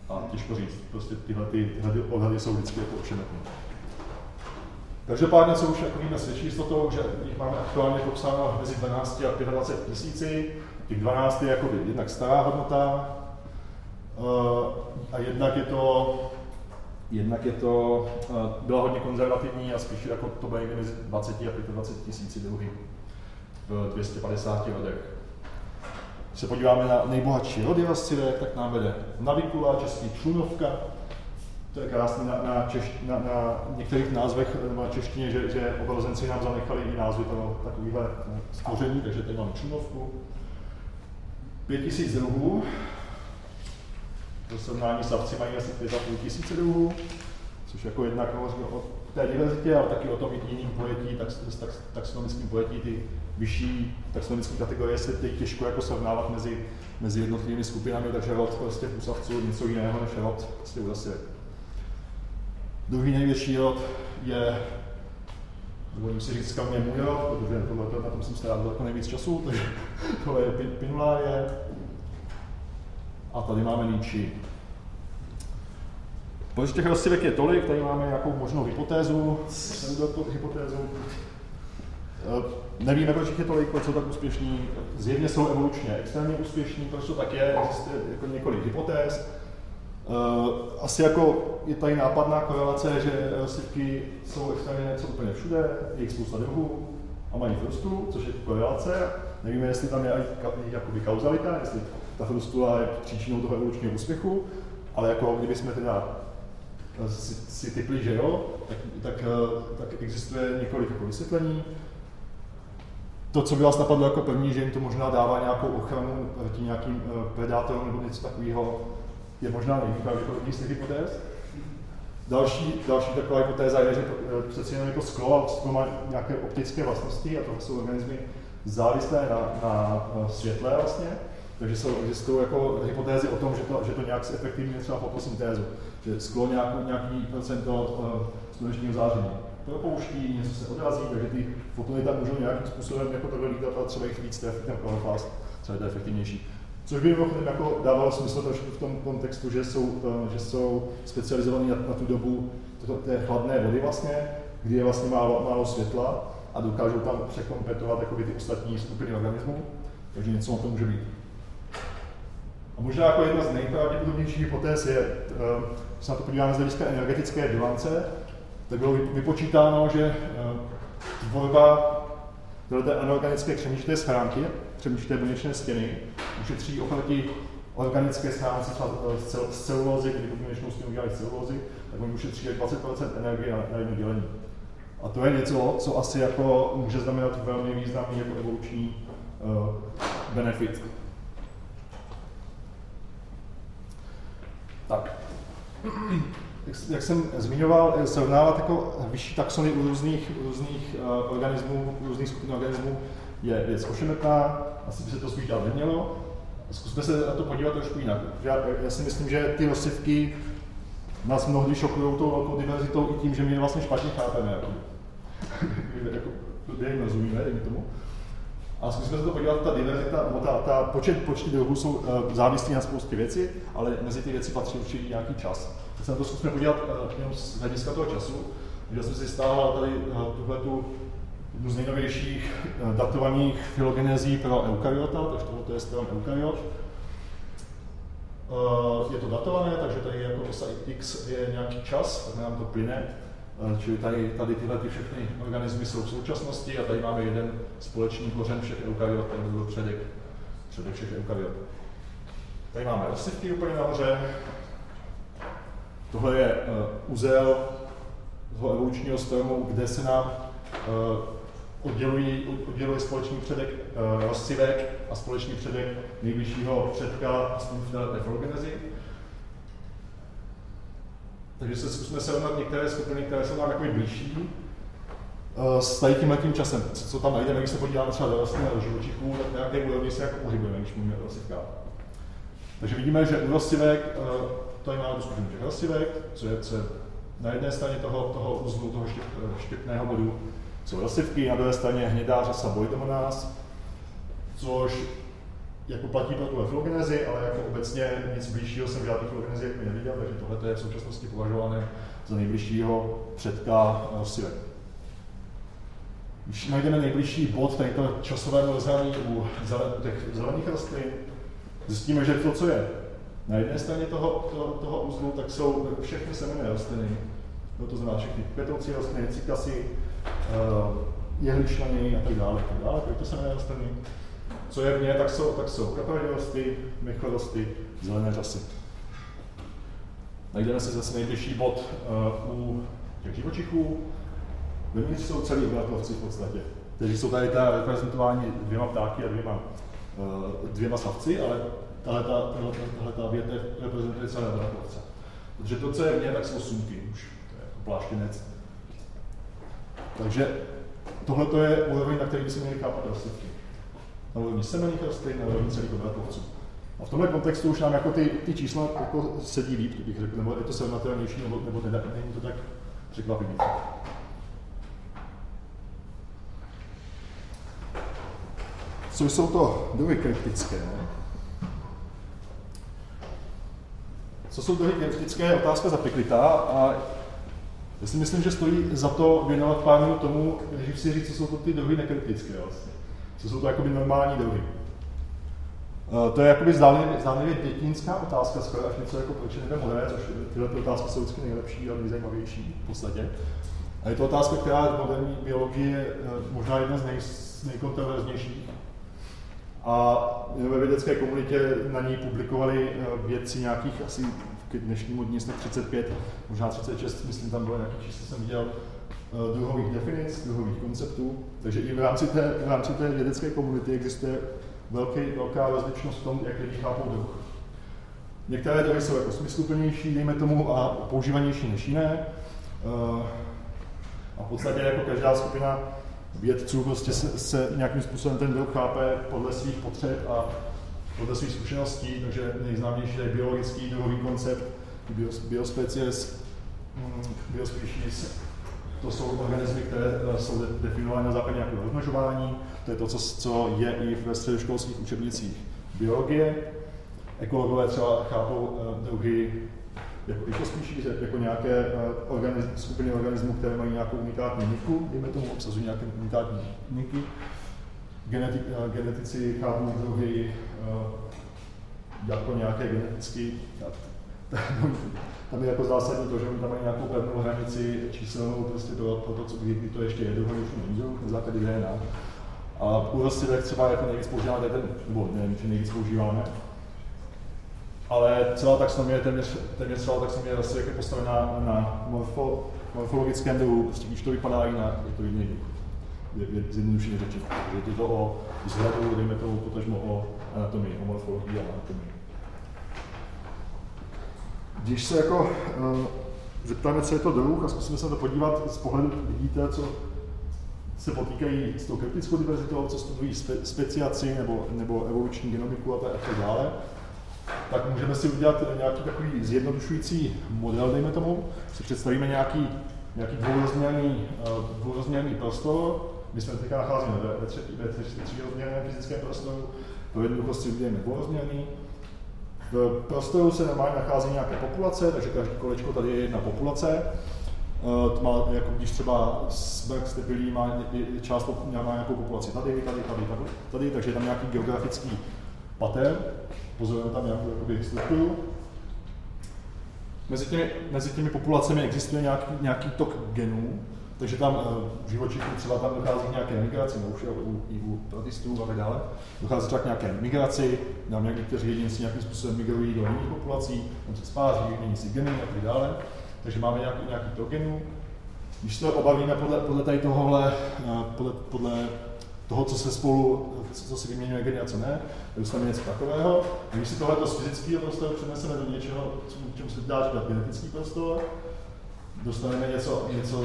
A těžko říct, prostě tyhle, ty, tyhle odhady jsou vždycky jako ošemetné. Každopádně, co už jako víme s větší jistotou, že jich máme aktuálně popsáno mezi 12 a 25 tisíci. Těch 12 je jako jednak stará hodnota eh, a jednak je to, jednak je to, eh, byla hodně konzervativní a spíš jako to bude mezi 20 a 25 tisíci druhy v 250 rodech. Se podíváme na nejbohatší rody rostlivek, tak nám vede navikula, český člunovka, to je krásné na, na, češ, na, na některých názvech na češtině, že, že obrozenci nám zanechali i názvy toho takovýhle stvoření, takže tady máme čunovku. Pět tisíc druhů, do srovnání savci mají asi pět a půl tisíce druhů, což jako jednak hovoří o té diverzitě, ale taky o tom jiným pojetí, tak, tak, taxonomickým pojetí, ty vyšší taxonomické kategorie se teď těžko jako srovnávat mezi, mezi jednotlivými skupinami, takže rod prostě v úsavců něco jiného než rod prostě u Druhý největší rod je, dovolím si říct, kam je můj rod, protože tohle, na tom jsem strávil daleko nejvíc času, takže tohle je Pinulárie. A tady máme Nietzsche. Proč těch rozsivek je tolik, tady máme nějakou možnou hypotézu, hypotézu. Eh, nevíme, proč je tolik, proč jsou tak úspěšní. Zjevně jsou evolučně extrémně úspěšní, proč to tak je, existuje jako několik hypotéz. Eh, asi jako je tady nápadná korelace, že rozsivky jsou extrémně něco úplně všude, je jich spousta druhů a mají frustu, což je korelace. Nevíme, jestli tam je jakoby kauzalita, jestli ta frustula je příčinou toho evolučního úspěchu, ale jako kdybychom teda si, si typli, že jo, tak, tak, eh, tak existuje několik jako vysvětlení. To, co by vás napadlo jako první, že jim to možná dává nějakou ochranu proti nějakým eh, predátorům nebo něco takového, je možná nejpravděpodobnější z těch hypotéz. Další, další taková hypotéza je, že eh, přeci jenom jako sklo, sklo má nějaké optické vlastnosti a to jsou organismy závislé na, na světle vlastně. Takže jsou, existují jako hypotézy o tom, že to, že to nějak zefektivňuje třeba fotosyntézu že sklo nějaký, nějaký procento slunečního záření propouští, něco se odrazí, takže ty fotony tam můžou nějakým způsobem jako to lítat a třeba jich víc trefit ten chloroplast, co je to efektivnější. Což by mimochodem jako dávalo smysl trošku v tom kontextu, že jsou, uh, že jsou specializovaní na, tu dobu té chladné vody vlastně, kdy je vlastně málo, málo světla a dokážou tam překompetovat ty ostatní skupiny organismů, takže něco na to může být. A možná jako jedna z nejpravděpodobnějších hypotéz je, eh, když se na to podíváme z hlediska energetické bilance, tak bylo vypočítáno, že eh, tvorba té anorganické křemičité schránky, křemičité buněčné stěny, ušetří oproti organické schránce z celulózy, kdy buněčnou stěnu udělali z celulózy, tak oni ušetří 20% energie na, na jedno dělení. A to je něco, co asi jako může znamenat velmi významný jako evoluční uh, benefit. Tak, jak jsem zmiňoval, srovnávat jako vyšší taxony u různých, různých uh, organismů, různých skupin organismů je věc ošemetná, asi by se to spíš dát nemělo. Zkusme se na to podívat trošku jinak. Já, já si myslím, že ty rozsivky nás mnohdy šokují tou velkou diverzitou i tím, že my je vlastně špatně chápeme. Jako, jako, rozumíme, tomu. A zkusíme se to podívat, ta diverzita, ta, ta počet, počty druhů jsou uh, závislí na spoustě věcí, ale mezi ty věci patří určitě nějaký čas. Tak se na to zkusíme podívat uh, jenom z hlediska toho času. Já jsem si stával tady uh, tuhle tu jednu z nejnovějších uh, datovaných filogenezí pro eukaryota, takže tohle je strom eukaryot. Uh, je to datované, takže tady jako osa x je nějaký čas, tak nám to plyne. Eh, čili tady, tady tyhle ty všechny organismy jsou v současnosti a tady máme jeden společný kořen všech eukaryot, ten byl předek, předek všech eukaryot. Tady máme rozsivky úplně nahoře. Tohle je uh, uzel toho evolučního stromu, kde se nám uh, oddělují, odděluje společný předek uh, rozsivek a společný předek nejbližšího předka, aspoň v té filogenezi. Takže se zkusíme srovnat některé skupiny, které jsou nám jakoby blížší, eh, s tady tím letním časem, co, co tam najdeme, když se podíváme třeba do rostlin do živočichů, tak nějaké úrovni se jako pohybujeme, když mluvíme o rostlivkách. Takže vidíme, že u rostlivek, eh, tady máme skupinu těch rostlivek, co je, co je na jedné straně toho, toho uzlu, toho štěp, eh, štěpného bodu, jsou rostlivky, na druhé straně hnědá řasa Boidomonas, což jako platí pro tu filogenezi, ale jako obecně nic blížšího jsem v žádné filogenezi jako neviděl, takže tohle je v současnosti považované za nejbližšího předka rostlivek. Když najdeme nejbližší bod tady to časové rozhraní u těch zelených rostlin, zjistíme, že to, co je na jedné straně toho, toho, toho uzlu, tak jsou všechny semenné rostliny, no to znamená všechny květoucí rostliny, cikasy, uh, jehličnany a tak dále, tak dále, to semenné rostliny co je v ně, tak jsou, tak jsou kaproidosty, mychlorosty, zelené řasy. Najdeme si zase nejbližší bod uh, u těch živočichů. Vevnitř jsou celý obratlovci v podstatě. Takže jsou tady ta reprezentování dvěma ptáky a dvěma, uh, dvěma savci, ale tahle ta, tahle ta větev reprezentuje celé obratlovce. Protože to, co je v ně, tak jsou sumky už. To je jako pláštěnec. Takže tohle je úroveň, na který by se měli chápat rostliny. Na úrovni rostlin, na úrovni celých obratlovců. A v tomhle kontextu už nám jako ty, ty čísla jako sedí líp, bych řekl, nebo je to srovnatelnější, nebo, nebo ne, není to tak překvapivý. Co jsou to druhy kritické? Co jsou druhy kritické, je otázka zapeklitá a já si myslím, že stojí za to věnovat pár minut tomu, když si říct, co jsou to ty druhy nekritické vlastně. Co jsou to jakoby normální druhy. Uh, to je jakoby zdánlivě, zdánlivě dětinská otázka, skoro až něco jako proč je modré, což tyhle ty otázky jsou vždycky nejlepší a nejzajímavější v podstatě. A je to otázka, která v moderní biologii je uh, možná jedna z nej, nejkontroverznějších. A ve vědecké komunitě na ní publikovali uh, vědci nějakých asi k dnešnímu dní snad 35, možná 36, myslím, tam bylo nějaký číslo, jsem viděl, druhových definic, druhových konceptů. Takže i v rámci té, v rámci té vědecké komunity existuje velký, velká rozličnost v tom, jak lidi chápou druh. Některé druhy jsou jako smysluplnější, dejme tomu, a používanější než jiné. Eh, a v podstatě jako každá skupina vědců prostě se, se nějakým způsobem ten druh chápe podle svých potřeb a podle svých zkušeností, takže nejznámější je biologický druhový koncept, biospecies, mm, biospecies, to jsou organismy, které eh, jsou definovány na základě nějakého rozmnožování, to je to, co, co je i ve středoškolských učebnicích biologie. Ekologové třeba chápou uh, druhy jako ekospíší, jako nějaké uh, organiz, skupiny organismů, které mají nějakou unikátní niku, dejme tomu, obsazují nějaké unikátní niky. Geneti, uh, genetici chápou druhy uh, jako nějaké geneticky, tam je jako zásadní to, že oni tam mají nějakou pevnou hranici číselnou prostě pro, pro to, co kdy to ještě je, už není na základě DNA. A u rostlin třeba jako nejvíc používáme ten, nebo nevím, či nejvíc používáme, ale celá taxonomie, téměř, téměř celá taxonomie rostlin je postavená na, na morfo, morfologickém druhu, prostě když to vypadá jinak, je to jiný druh. Je, je zjednodušeně řečeno. Je to o vzhledu, dejme tomu potažmo o anatomii, o morfologii a anatomii. Když se jako uh, zeptáme, co je to druh a zkusíme se to podívat z pohledu, vidíte, co se potýkají s tou kritickou diverzitou, co studují spe, speciaci nebo, nebo evoluční genomiku a tak dále, tak můžeme si udělat nějaký takový zjednodušující model, dejme tomu, si představíme nějaký, nějaký dvourozměrný, uh, dvourozměrný prostor, my jsme teďka nacházíme ve, ve, třetí, ve třetírozměrném fyzickém prostoru, pro jednoduchosti uděláme dvourozměrný, v prostoru se normálně nachází nějaké populace, takže každý kolečko tady je jedna populace. Eh, to má, jako když třeba smrk stepilí má část má nějakou populaci tady, tady, tady, tady, tady, takže je tam nějaký geografický pattern, pozorujeme tam nějakou jakoby, strukturu. Mezi těmi, mezi těmi populacemi existuje nějaký, nějaký tok genů, takže tam uh, živočichů třeba tam dochází nějaké migraci, no už je u, u a tak dále. Dochází třeba k nějaké migraci, tam někteří jedinci nějakým způsobem migrují do jiných populací, tam se spáří, mění si geny a tak dále. Takže máme nějaký, nějaký tok genů. Když se obavíme podle, podle tady tohohle, uh, podle, podle toho, co se spolu, co si vyměňuje geny a co ne, dostaneme něco takového. A když si tohle z fyzického prostoru přeneseme do něčeho, čemu se dá říkat genetický prostor, dostaneme něco, něco,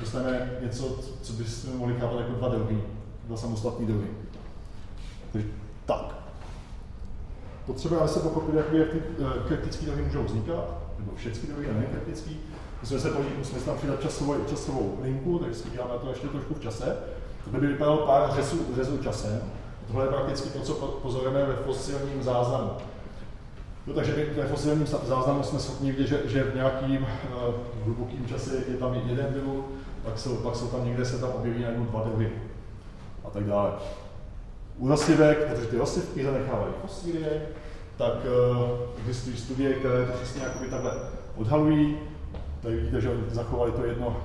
dostaneme něco, co bychom mohli chápat jako dva druhy, dva samostatné druhy. Takže tak. Potřebujeme se pochopit, jak, ty uh, kritické druhy můžou vznikat, nebo všechny druhy a kritický. Musíme se podívat, musíme tam přidat časovou, časovou linku, takže si děláme to ještě trošku v čase. To by vypadalo pár řezů, řezů časem. Tohle je prakticky to, co pozorujeme ve fosilním záznamu. No, takže my ve fosilním záznamu jsme schopni vidět, že, že v nějakým uh, hlubokým čase je tam jeden druh, pak jsou, pak jsou tam někde se tam objeví najednou dva druhy a tak dále. U rostlivek, protože ty rostlivky zanechávají fosílie, tak uh, existují studie, které to přesně jakoby takhle odhalují. Tady vidíte, že oni zachovali to jedno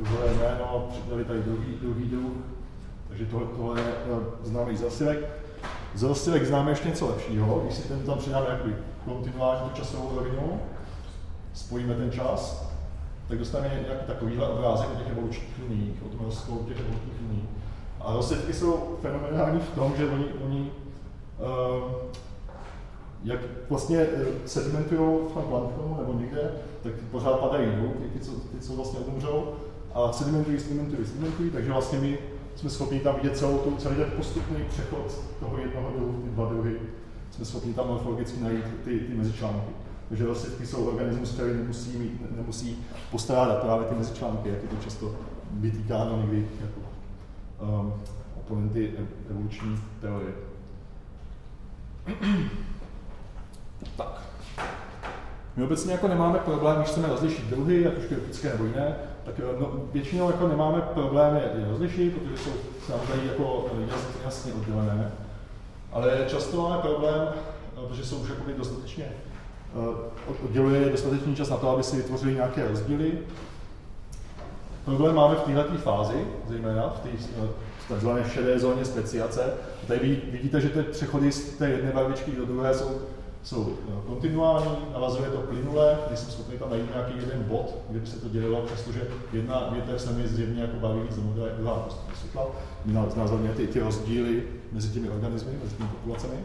druhé jméno, přidali tady druhý, druhý druh, takže tohle, tohle je uh, známý z rostlivek. Z známe ještě něco lepšího, když si ten tam přidáme jakoby kontinuální časovou rovinu, spojíme ten čas, tak dostaneme nějaký takovýhle obrázek o těch evolučních liních, o tom rozkolu těch evolučních liních. A rostlivky jsou fenomenální v tom, že oni, oni uh, jak vlastně eh, sedimentují v tom planktonu nebo někde, tak pořád padají ty, ty, co, ty, co vlastně odumřou, a sedimentují, sedimentují, sedimentují, takže vlastně my jsme schopni tam vidět celou tu, celý ten postupný přechod toho jednoho druhu, ty dva druhy, jsme schopni tam morfologicky najít ty, ty mezičlánky. Takže rozsvědky jsou organismus, který nemusí, mít, nemusí postrádat právě ty mezičlánky, jak je to často vytýkáno někdy jako um, oponenty evoluční teorie. tak. My obecně jako nemáme problém, když chceme rozlišit druhy, ať už kritické nebo jiné, tak eh, no, většinou jako nemáme problém je rozlišit, protože jsou samozřejmě jako jasně, jasně oddělené. Ale často máme problém, eh, protože jsou už jako dostatečně eh, odděluje dostatečný čas na to, aby si vytvořili nějaké rozdíly. Problém máme v této fázi, zejména v té takzvané šedé zóně speciace. Tady vidíte, že ty přechody z té jedné barvičky do druhé jsou jsou eh, kontinuální, navazuje to plynule, když jsem schopný tam najít nějaký jeden bod, kde by se to dělilo, přestože jedna větev se mi zjevně jako baví víc do modré, druhá prostě světla, znázorně ty, ty rozdíly mezi těmi organismy, mezi těmi populacemi.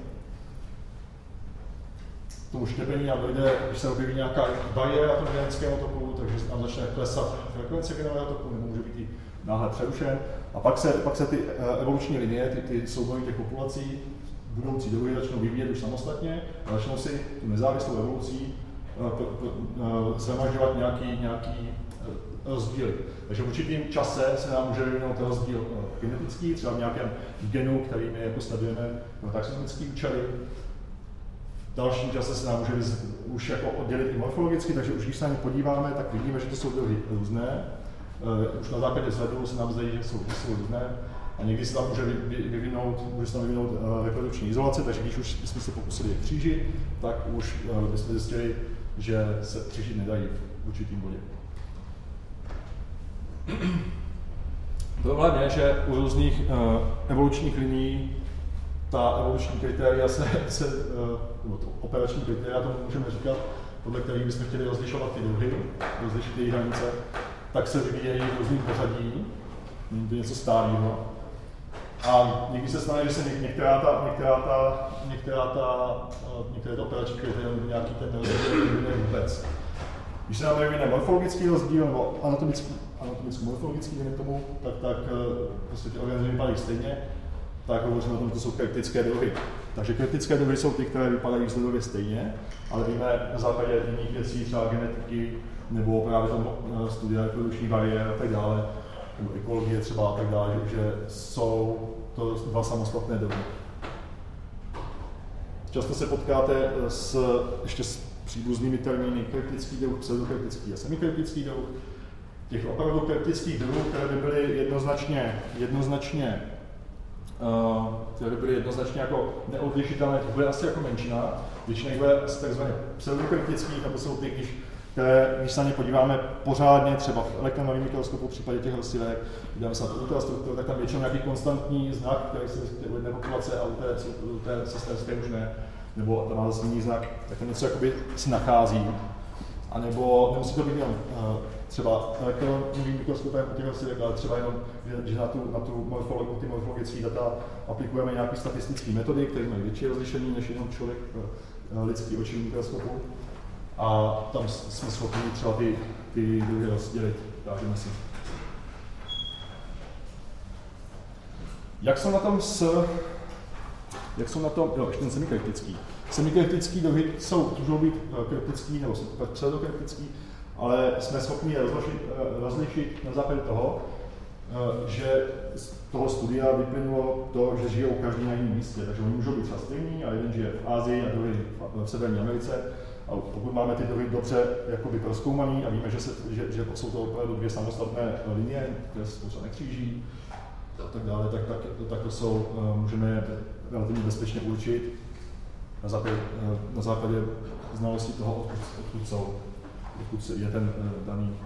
K tomu štěpení nám dojde, když se objeví nějaká bariéra tom genetického toku, takže nám začne klesat frekvence genového toku, nebo může být i náhle přerušen. A pak se, pak se ty eh, evoluční linie, ty, ty soubory těch populací budoucí druhy začnou vyvíjet už samostatně a začnou si tu nezávislou evolucí zhromažďovat eh, nějaký, nějaký eh, rozdíly. Takže v určitým čase se nám může vyvinout rozdíl eh, genetický, třeba v nějakém genu, který my jako sledujeme na taxonomický účely. V dalším čase se nám může už jako oddělit i morfologicky, takže už když se na ně podíváme, tak vidíme, že to jsou druhy různé. Už na základě sledu se nám zdají, že jsou, jsou různé. A někdy se tam může vyvinout, může se tam vyvinout uh, reprodukční izolace, takže když už jsme se pokusili je křížit, tak už uh, bychom zjistili, že se křížit nedají v určitým bodě. Problém je, že u různých uh, evolučních linií ta evoluční kritéria se, se uh, to operační kritéria, to můžeme říkat, podle kterých bychom chtěli rozlišovat ty druhy, rozlišit jejich hranice, tak se vyvíjejí v různým pořadí, to něco stálého. A někdy se stane, že se některá ta, některá ta, některá ta, eh, některé kritéria nebo nějaký ten rozdíl vůbec. Když se nám nevyvine morfologický rozdíl nebo anatomický, anatomicko-morfologický, dejme tomu, tak, tak eh, prostě ty organismy vypadají stejně, tak hovoříme o tom, že to jsou kritické druhy. Takže kritické druhy jsou ty, které vypadají vzhledově stejně, ale víme na základě jiných věcí, třeba genetiky, nebo právě tam eh, studia reprodukčních bariér a tak dále, nebo ekologie třeba a tak dále, že, jsou to dva samostatné doby. Často se potkáte s, ještě s příbuznými termíny kritický druh, pseudokritický a semikritický druh. Těch opravdu kritických druhů, které by byly jednoznačně, jednoznačně Uh, které by byly jednoznačně jako neodlišitelné, to bude asi jako menšina. Většina bude takzvaně pseudokritických, nebo jsou ty, když které, když se na ně podíváme pořádně, třeba v elektronovém mikroskopu v případě těch rostlivek, díváme se na tu ultrastrukturu, tak tam většinou nějaký konstantní znak, který se vyskytuje u jedné populace a u té, u té sesterské už ne, nebo tam má zase jiný znak, tak to něco jakoby si nachází. A nebo nemusí to být jenom uh, třeba elektronovým mikroskopem u těch rostlivek, ale třeba jenom, že na tu, na tu morfologii, ty morfologické data aplikujeme nějaké statistické metody, které mají větší rozlišení než jenom člověk uh, lidský očí mikroskopu a tam jsme schopni třeba ty, ty druhy rozdělit, dážeme si. Jak jsou na tom s, jak jsou na tom, jo, ještě ten semikritický. Semikritický druhy jsou, můžou být eh, kritický nebo pseudokritický, ale jsme schopni je rozlišit, eh, rozlišit na základě toho, eh, že z toho studia vyplynulo to, že žijou každý na jiném místě. Takže oni můžou být třeba stejný, a jeden žije v Ázii a druhý v Severní Americe, a pokud máme ty druhy dobře jakoby proskoumaný a víme, že, se, že, že jsou to opravdu dvě samostatné linie, které se spolu nekříží a tak dále, tak, tak, tak to jsou, eh, můžeme relativně bezpečně určit na základě, eh, na základě znalosti toho, odkud, odkud jsou, odkud je ten eh, daný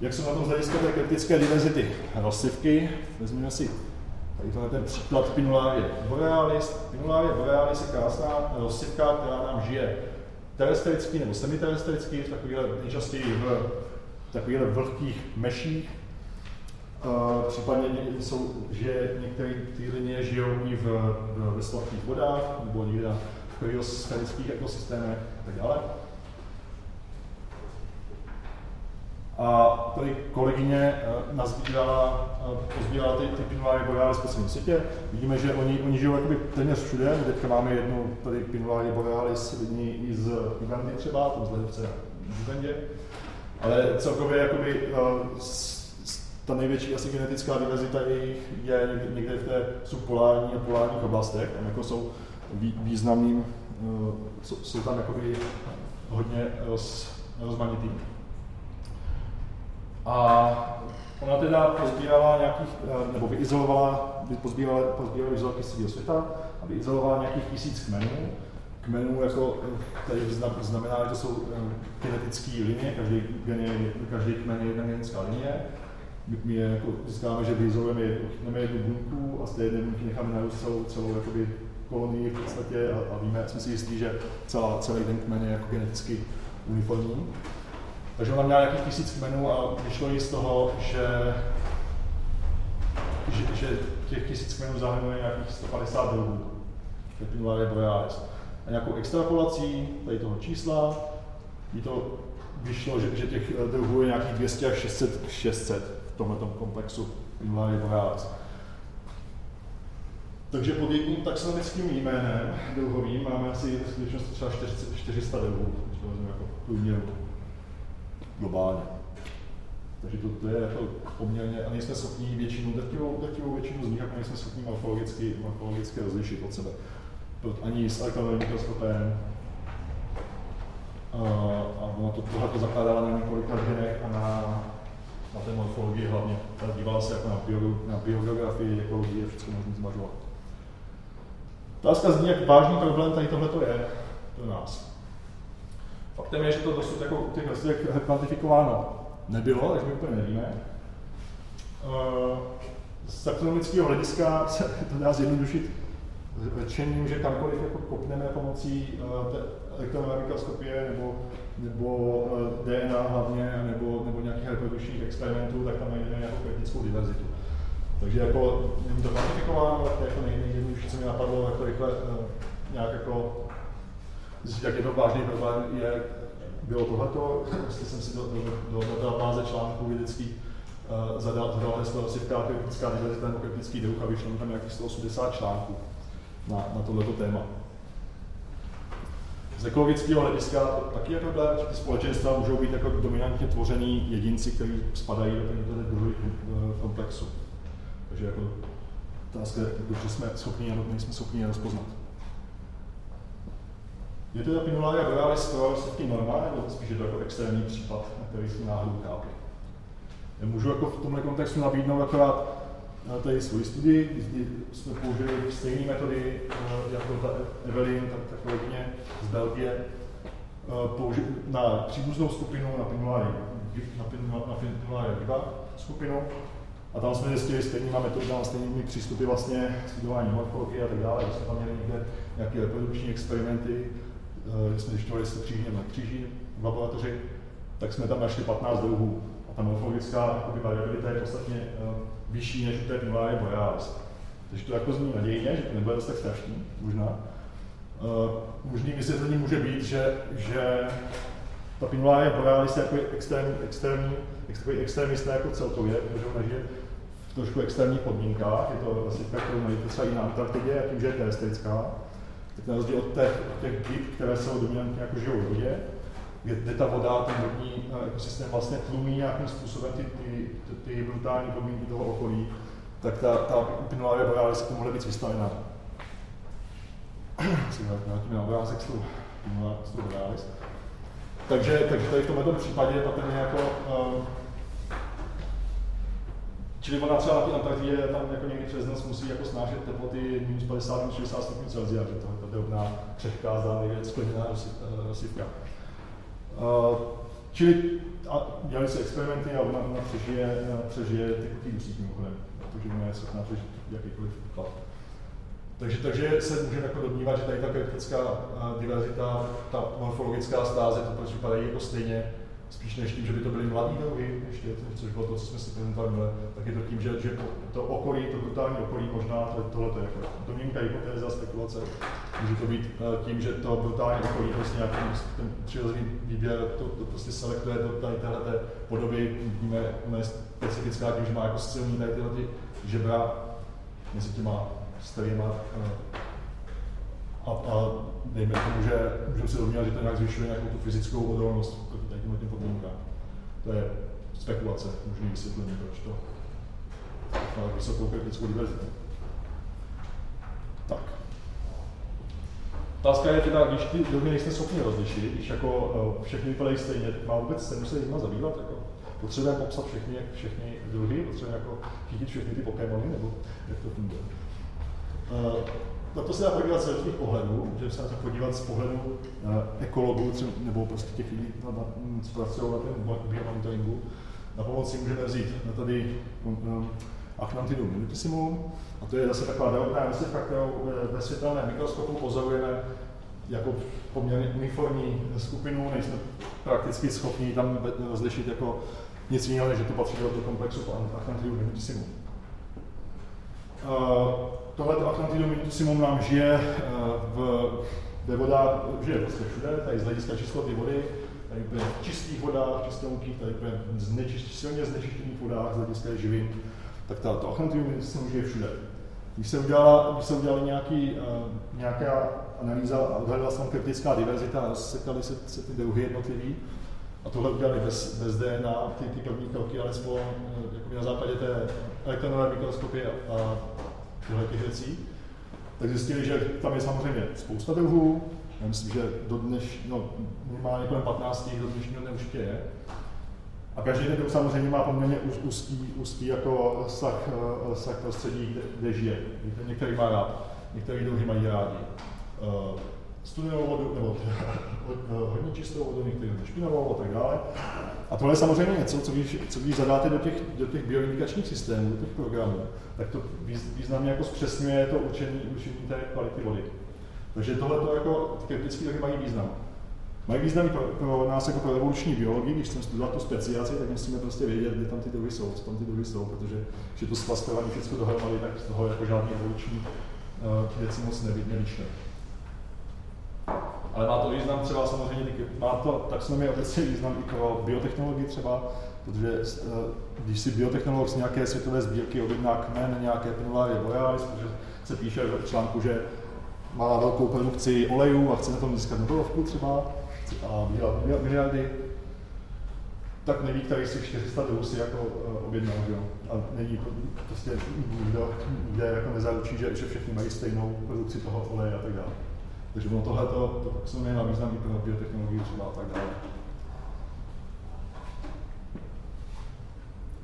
Jak jsou na tom z hlediska té kritické diverzity rozsivky? Vezměme si Tady tohle ten příklad Pinularie borealis. Pinularie borealis je krásná rozsivka, která nám žije terestricky nebo semiterestricky, v takovýhle nejčastěji v takovýchhle vlhkých meších. Uh, případně jsou, že některé ty linie žijou i v, v, ve sladkých vodách nebo někde na kryosférických ekosystémech a tak dále. A tady kolegyně eh, nazbírala, eh, pozbírala ty, ty pinuáry borealis po celém světě. Vidíme, že oni, oni žijou jakoby téměř všude. Teďka máme jednu tady pinuáry borealis vidní i z Ugandy třeba, tam z ledovce v Ugandě. Ale celkově jakoby, uh, ta největší asi genetická diverzita je, je někde v té subpolární a polárních oblastech. Tam jako jsou významným, jsou tam jakoby hodně roz, rozmanitý. A ona teda pozbírala nějakých, eh, nebo vyizolovala, pozbírala, pozbírala vzorky celého světa a vyizolovala nějakých tisíc kmenů. Kmenů jako, eh, tady znamená, že to jsou eh, genetické linie, každý, každý kmen je jedna genetická linie. My, my je, jako, získáme, že vyizolujeme jednu, jednu buňku a z té jedné buňky necháme narůst celou, celou jakoby, kolonii v podstatě a, a víme, jsme si jistí, že celá, celý ten kmen je jako geneticky uniformní. Takže ona měla nějakých tisíc kmenů a vyšlo jí z toho, že, že, že těch tisíc kmenů zahrnuje nějakých 150 druhů. Pepinularia borealis. A nějakou extrapolací tady toho čísla jí to vyšlo, že, že těch druhů je nějakých 200 až 600, 600 v tomto komplexu Pepinularia borealis. Takže pod jedním taxonomickým jménem druhovým máme asi třeba 400 druhů, jako průměru globálně. Takže to, to je jako poměrně, a nejsme schopni většinu, drtivou, drtivou většinu z nich jako nejsme schopni morfologicky, morfologicky rozlišit od sebe. Ani s elektronovým mikroskopem. A, a ono to, tohle to zakládala na několika genech a na, na té morfologii hlavně. Dívala se jako na, bio, na biogeografii, ekologii a všechno možné zvažovat. Otázka zní, jak vážný problém tady tohle je pro nás. Faktem je, že to dosud jako těch vrstev kvantifikováno nebylo, takže my úplně nevíme. Eh, z taxonomického hlediska se to dá zjednodušit řečením, že kamkoliv jako kopneme pomocí uh, elektronové mikroskopie nebo, nebo eh, DNA hlavně, nebo, nebo nějakých reprodukčních experimentů, tak tam najdeme nějakou kritickou diverzitu. Takže jako není to kvantifikováno, tak to je jako nejjednodušší, co mi napadlo, jak to rychle nějak jako jak je to vážný problém, je, bylo tohleto, prostě jsem si do, do, do, databáze článků vědecký uh, zadal, zadal heslo sivká kritická diverzita nebo kritický druh a vyšlo tam nějakých 180 článků na, na tohleto téma. Z ekologického hlediska to taky je problém, že ty společenstva můžou být jako dominantně tvořený jedinci, kteří spadají do tohoto druhu eh, komplexu. Takže jako otázka dobře jsme schopni a nejsme schopni je rozpoznat. Je to Pinularia borealis skoro taky norma, nebo spíš je to jako extrémní případ, na který jsme náhodou kápli? Můžu jako v tomhle kontextu nabídnout akorát eh, tady svoji studii, kdy jsme použili stejné metody eh, jako ta Evelyn, ta, ta kolegyně z Belgie, eh, na příbuznou skupinu, na Pinularia, na, na Pinularia Giba skupinu, a tam jsme zjistili stejnýma metodama, stejnými přístupy vlastně studování morfologie a tak dále, jsme tam měli někde nějaké reprodukční experimenty, když jsme zjišťovali, jestli kříží nebo kříží v laboratoři, tak jsme tam našli 15 druhů. A ta morfologická variabilita je podstatně uh, vyšší než u té Pinuaria borealis. Takže to jako zní nadějně, že to nebude tak strašný, možná. Uh, možný vysvětlení může být, že, že ta Pinuaria borealis je jako extrémní, extrémní, takový extrémista jako celkově, protože ona žije v trošku extrémních podmínkách. Je to vlastně kterou najdete třeba i na Antarktidě, a tím, že je terestrická tak na rozdíl od těch, od těch byt, které jsou dominantně jako žijou v vodě, kde, kde ta voda, ten vodní eh, ekosystém vlastně tlumí nějakým způsobem ty, ty, ty, ty brutální podmínky toho okolí, tak ta, ta Pinularia borealis se tomu víc vystavená. si vrátíme na obrázek s tou, s tou. Takže, takže tady v tomto případě patrně jako uh, Čili ona třeba na té Antarktidě tam jako někdy přes noc musí jako snášet teploty minus 50 minus 60 stupňů Celsia, že to je drobná křehká zdánlivě skleněná rozsivka. Uh, čili a dělali se experimenty a ona, ona přežije, přežije tekutý dusík mimochodem, protože ona je schopná přežít jakýkoliv chlad. Takže, takže se můžeme jako domnívat, že tady ta kritická diverzita, ta morfologická stáze, to proč vypadají jako stejně, spíš než tím, že by to byly mladí druhy, ještě, což bylo to, co jsme si prezentovali, tak je to tím, že, že to okolí, to brutální okolí možná, to, tohle to je jako domínka, hypotéza, spekulace, může to být eh, tím, že to brutální okolí prostě nějaký ten přirozený výběr, to, to prostě selektuje to tady téhle té podoby, vidíme, ona je specifická tím, že má jako silný tady tyhle ty žebra mezi těma starýma eh, a, a dejme tomu, že můžeme si domnívat, že to nějak zvyšuje nějakou tu fyzickou odolnost těm podmínkám. To je spekulace, možný vysvětlení, proč to má vysokou kritickou diverzitu. Tak. Otázka je teda, když ty druhy nejste schopni rozlišit, když jako uh, všechny vypadají stejně, tak má vůbec se jima zabývat? Jako, potřebujeme popsat všechny, všechny druhy, potřebujeme jako chytit všechny ty Pokémony, nebo jak to funguje? Uh, na to se dá podívat z různých pohledů, že se na to podívat z pohledu uh, ekologů nebo prostě těch lidí, na, co pracují na tom biomonitoringu. Na pomoci můžeme vzít na tady um, Achnantidum minutissimum, a to je zase taková drobná věsivka, kterou ve světelném mikroskopu pozorujeme jako poměrně uniformní skupinu, nejsme prakticky schopni tam rozlišit jako nic jiného, než že to patří do komplexu Achnantidum minutissimum. Uh, tohleto Atlantidum minutissimum nám žije eh, v, ve vodách, žije prostě všude, tady z hlediska čistoty vody, tady úplně v čistých vodách, čistonky, tady úplně v znečišť, silně znečištěných vodách z hlediska živin, tak ta, to Atlantium minutissimum žije všude. Když se udělala, když se udělala nějaký, uh, nějaká analýza a odhalila se tam kritická diverzita a rozsekali se, se ty druhy jednotlivý, a tohle udělali bez, bez DNA, ty, ty první kroky, alespoň uh, na základě té elektronové mikroskopy a, a tyhle těch věcí, tak zjistili, že tam je samozřejmě spousta druhů, já myslím, že do dneš, no, minimálně kolem 15 do dnešního dne určitě je. A každý ten druh samozřejmě má poměrně úzký, úzký jako sah, eh, sah prostředí, kde, kde žije. Některý má rád, některý druhy mají rádi. Studenou vodu, nebo hodně čistou vodu, některý špinavou a tak dále. A tohle je samozřejmě něco, co když, co když zadáte do těch, do těch bioindikačních systémů, do těch programů, tak to významně jako zpřesňuje to určení, určení té kvality vody. Takže tohle to jako, kritické taky mají význam. Mají význam pro, pro, nás jako pro evoluční biologii, když chceme studovat tu speciaci, tak musíme prostě vědět, kde tam ty druhy jsou, co tam ty druhy jsou, protože když je to sklastované všechno dohromady, tak z toho jako žádný evoluční uh, věci moc nevyčne ale má to význam třeba samozřejmě, má to taxonomie obecně význam i pro biotechnologii třeba, protože eh, když si biotechnolog z nějaké světové sbírky objedná kmen nějaké Pinularia borealis, protože se píše v článku, že má velkou produkci olejů a chce na tom získat Nobelovku třeba a vydělat miliardy, tak neví, který si 400 druhů si jako uh, objednal, že jo? A není prostě nikdo, nikde jako nezaručí, že, že všichni mají stejnou produkci toho oleje a tak dále. Takže ono tohle to taxonomie má význam i pro biotechnologii třeba a tak dále.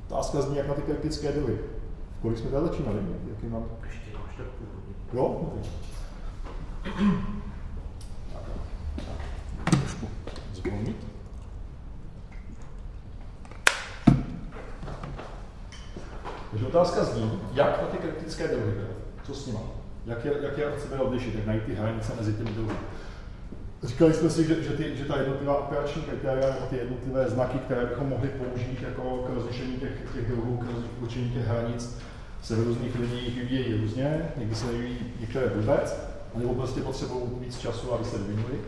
Otázka zní, jak na ty kritické. V kolik jsme tady začínali? Jaký mám? Ještě máš tak půl Jo? Trošku zvolnit. Takže otázka zní, jak na ty kritické druhy, co s nimi? Jak je, jak je od sebe odlišit, jak najít ty hranice mezi těmi druhy. Říkali jsme si, že, že, ty, že ta jednotlivá operační kritéria, ty jednotlivé znaky, které bychom mohli použít jako k rozlišení těch, těch druhů, k určení těch hranic, se v různých lidích vyvíjejí různě, někdy se nevyvíjí některé vůbec, nebo prostě potřebují víc času, aby se vyvinuli.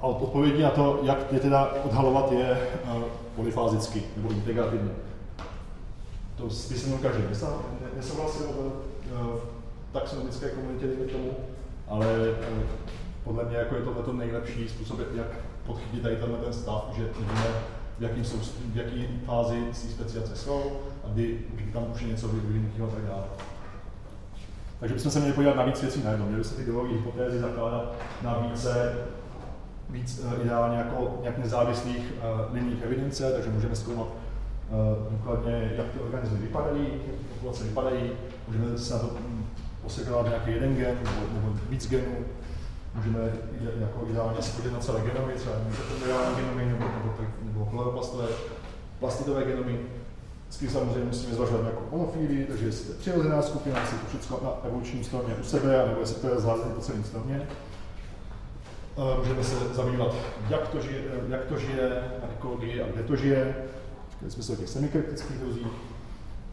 A odpovědí na to, jak je teda odhalovat, je uh, polyfázicky nebo integrativně. To by se mnou každý nesouhlasil, uh, taxonomické komunitě, dejme tomu, ale eh, podle mě jako je to to nejlepší způsob, jak podchytit tady tenhle ten stav, že víme, v jaký, jsou, v jaký fázi té speciace jsou a kdy, kdy tam už je něco vyvinutého a tak dále. Takže bychom se měli podívat na víc věcí najednou. Měli se ty geologie hypotézy zakládat na více, víc uh, ideálně jako nějak nezávislých uh, liních evidence, takže můžeme zkoumat uh, důkladně, jak ty organismy vypadají, jak populace vypadají, můžeme se na to osekovat nějaký jeden gen nebo, nebo víc genů, můžeme jako ideálně schodit na celé genomy, třeba mitochondriální genomy nebo, nebo, nebo chloroplastové plastidové genomy. S samozřejmě musíme zvažovat jako homofílii, takže jestli to je přirozená skupina, jestli to všechno na evolučním stromě u sebe, nebo jestli to je zhlázené po celém stromě. Můžeme se zabývat, jak to žije, jak to žije na ekologii a kde to žije. Říkali jsme se o těch semikritických druzích.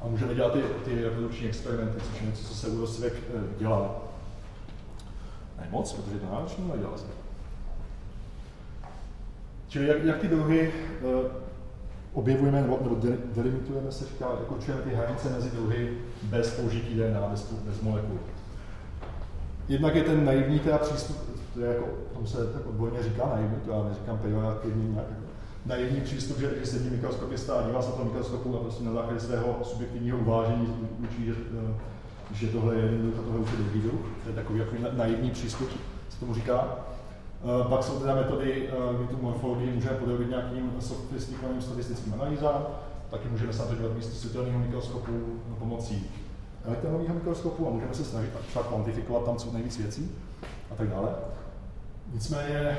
A můžeme dělat ty, ty reprodukční experimenty, což je něco, co se u rostlivek dělá. Ne moc, protože to náročné, ale dělá se. Čili jak, jak ty druhy uh, objevujeme nebo, nebo delimitujeme se, říká, jako určujeme ty hranice mezi druhy bez použití DNA, bez, bez molekul. Jednak je ten naivní teda přístup, to je jako, tomu se tak odborně říká naivní, to já neříkám pejorativní nějak, jako naivní přístup, že, že sedí mikroskopista a dívá se to mikroskopu a prostě na základě svého subjektivního uvážení učí, že, eh, že tohle je jeden druh a tohle už je druhý druh. To je takový jako naivní přístup, se tomu říká. Eh, pak jsou teda metody, kdy eh, tu morfologii můžeme podrobit nějakým sofistikovaným statistickým analýzám, taky můžeme dívat místo světelného mikroskopu pomocí elektronového mikroskopu a můžeme se snažit třeba kvantifikovat tam co nejvíc věcí a tak dále. Nicméně,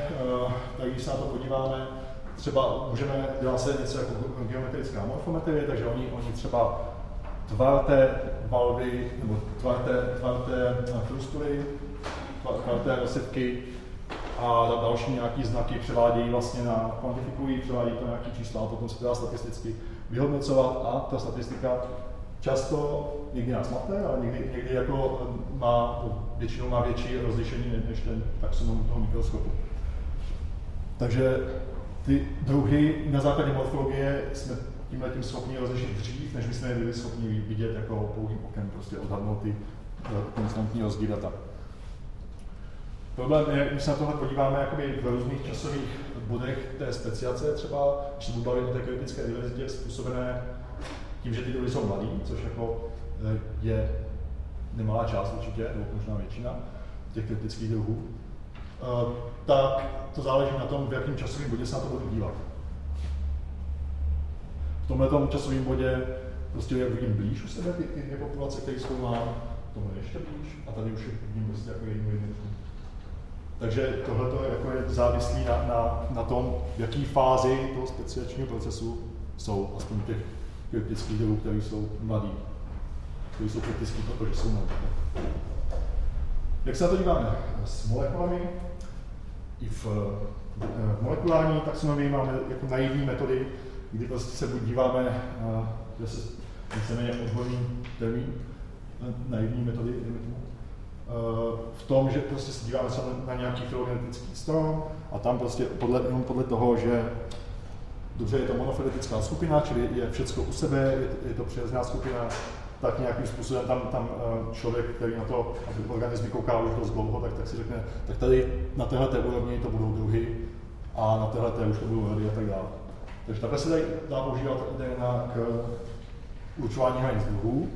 tak když se na to podíváme, třeba můžeme dělat se něco jako geometrická morfometrie, takže oni, oni třeba tvar té valvy, nebo tvar té, tvar té frustury, tvar té rozsevky a další nějaký znaky převádějí vlastně na, kvantifikují, převádí to nějaký čísla a potom se dá statisticky vyhodnocovat a ta statistika často někdy nás mate, ale někdy, někdy jako má, většinou má větší rozlišení než ten taxonom toho mikroskopu. Takže ty druhy na základě morfologie jsme tímhle tím schopni rozlišit dřív, než bychom je byli schopni vidět jako pouhým okem, prostě odhadnout ty konstantní rozdíly data. Problém je, když se na tohle podíváme jakoby v různých časových bodech té speciace, třeba když se bavit o té kritické diverzitě způsobené tím, že ty druhy jsou mladý, což jako eh, je nemalá část určitě, nebo možná většina těch kritických druhů, eh, tak to záleží na tom, v jakém časovém bodě se na to budu dívat. V tomhle časovém bodě prostě jak vidím blíž u sebe ty, ty dvě populace, které zkoumám, tohle ještě blíž a tady už je vidím prostě jako jednu jednotku. Takže tohle je, jako je závislý na, na, na tom, v jaké fázi toho speciačního procesu jsou, aspoň těch kritických druhů, které jsou mladí. Které jsou kritický, protože jsou mladí. Jak se na to díváme? S molekulami i v, v molekulární taxonomii máme jako naivní metody, kdy prostě se buď díváme, že se víceméně odborný termín, naivní metody, v tom, že prostě se díváme se na nějaký filogenetický strom a tam prostě podle, jenom podle toho, že dobře, je to monofiletická skupina, čili je všechno u sebe, je, je to přirozená skupina, tak nějakým způsobem tam, tam eh, člověk, který na to organismy kouká už dost dlouho, tak, tak si řekne, tak tady na téhle úrovni to budou druhy a na téhle už to budou rody a tak dále. Takže takhle se dá používat DNA k určování hranic druhů.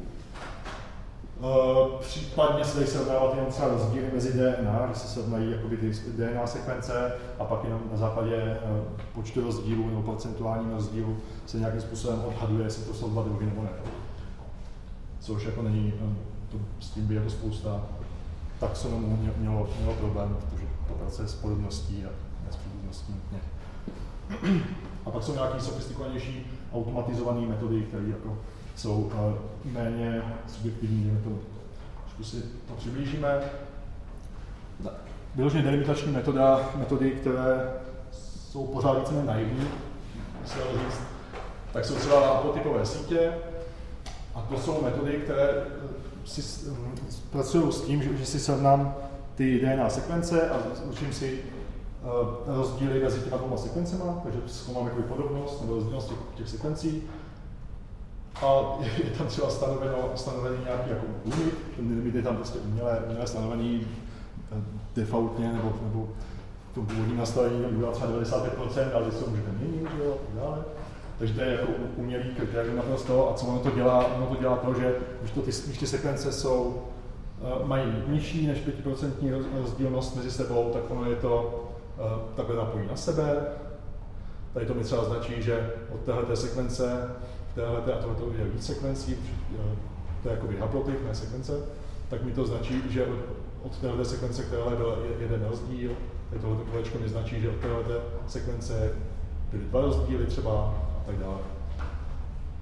Uh, případně se dají srovnávat jenom třeba rozdíly mezi DNA, že se srovnají jakoby ty DNA sekvence a pak jenom na základě uh, počtu rozdílů nebo procentuálního rozdílu se nějakým způsobem odhaduje, jestli to jsou dva druhy nebo ne. Což jako není, um, to, s tím by jako spousta taxonomů mělo, mělo problém, protože to pracuje s podobností a ne s podobností nutně. A pak jsou nějaké sofistikovanější automatizované metody, které jako jsou uh, méně subjektivní, že to si to přiblížíme. Vyloženě delimitační metoda, metody, které jsou pořád více naivní, říct, tak jsou třeba haplotypové sítě, a to jsou metody, které eh, si, hm, pracují s tím, že, si srovnám ty DNA sekvence a učím si uh, rozdíly mezi těma dvěma sekvencema, takže zkoumám jakoby podobnost nebo rozdílnost těch, těch sekvencí a je tam třeba stanoveno, stanovený nějaký jako limit, ten limit je tam prostě uměle, uměle stanovený eh, defaultně, nebo, nebo to původní nastavení bylo třeba 95%, ale to můžete měnit, že jo, tak dále. Takže to je jako umělý kritérium naprosto. A co ono to dělá? Ono to dělá to, že když, to ty, když ty sekvence jsou, uh, mají nižší než 5% rozdílnost mezi sebou, tak ono je to uh, takhle napojí na sebe. Tady to mi třeba značí, že od téhle sekvence téhle a tohle je víc sekvencí, to je jakoby haplotyp, ne sekvence, tak mi to značí, že od téhle sekvence, která byl jeden rozdíl, tady tohle kolečko mi značí, že od téhle sekvence byly dva rozdíly třeba a tak dále.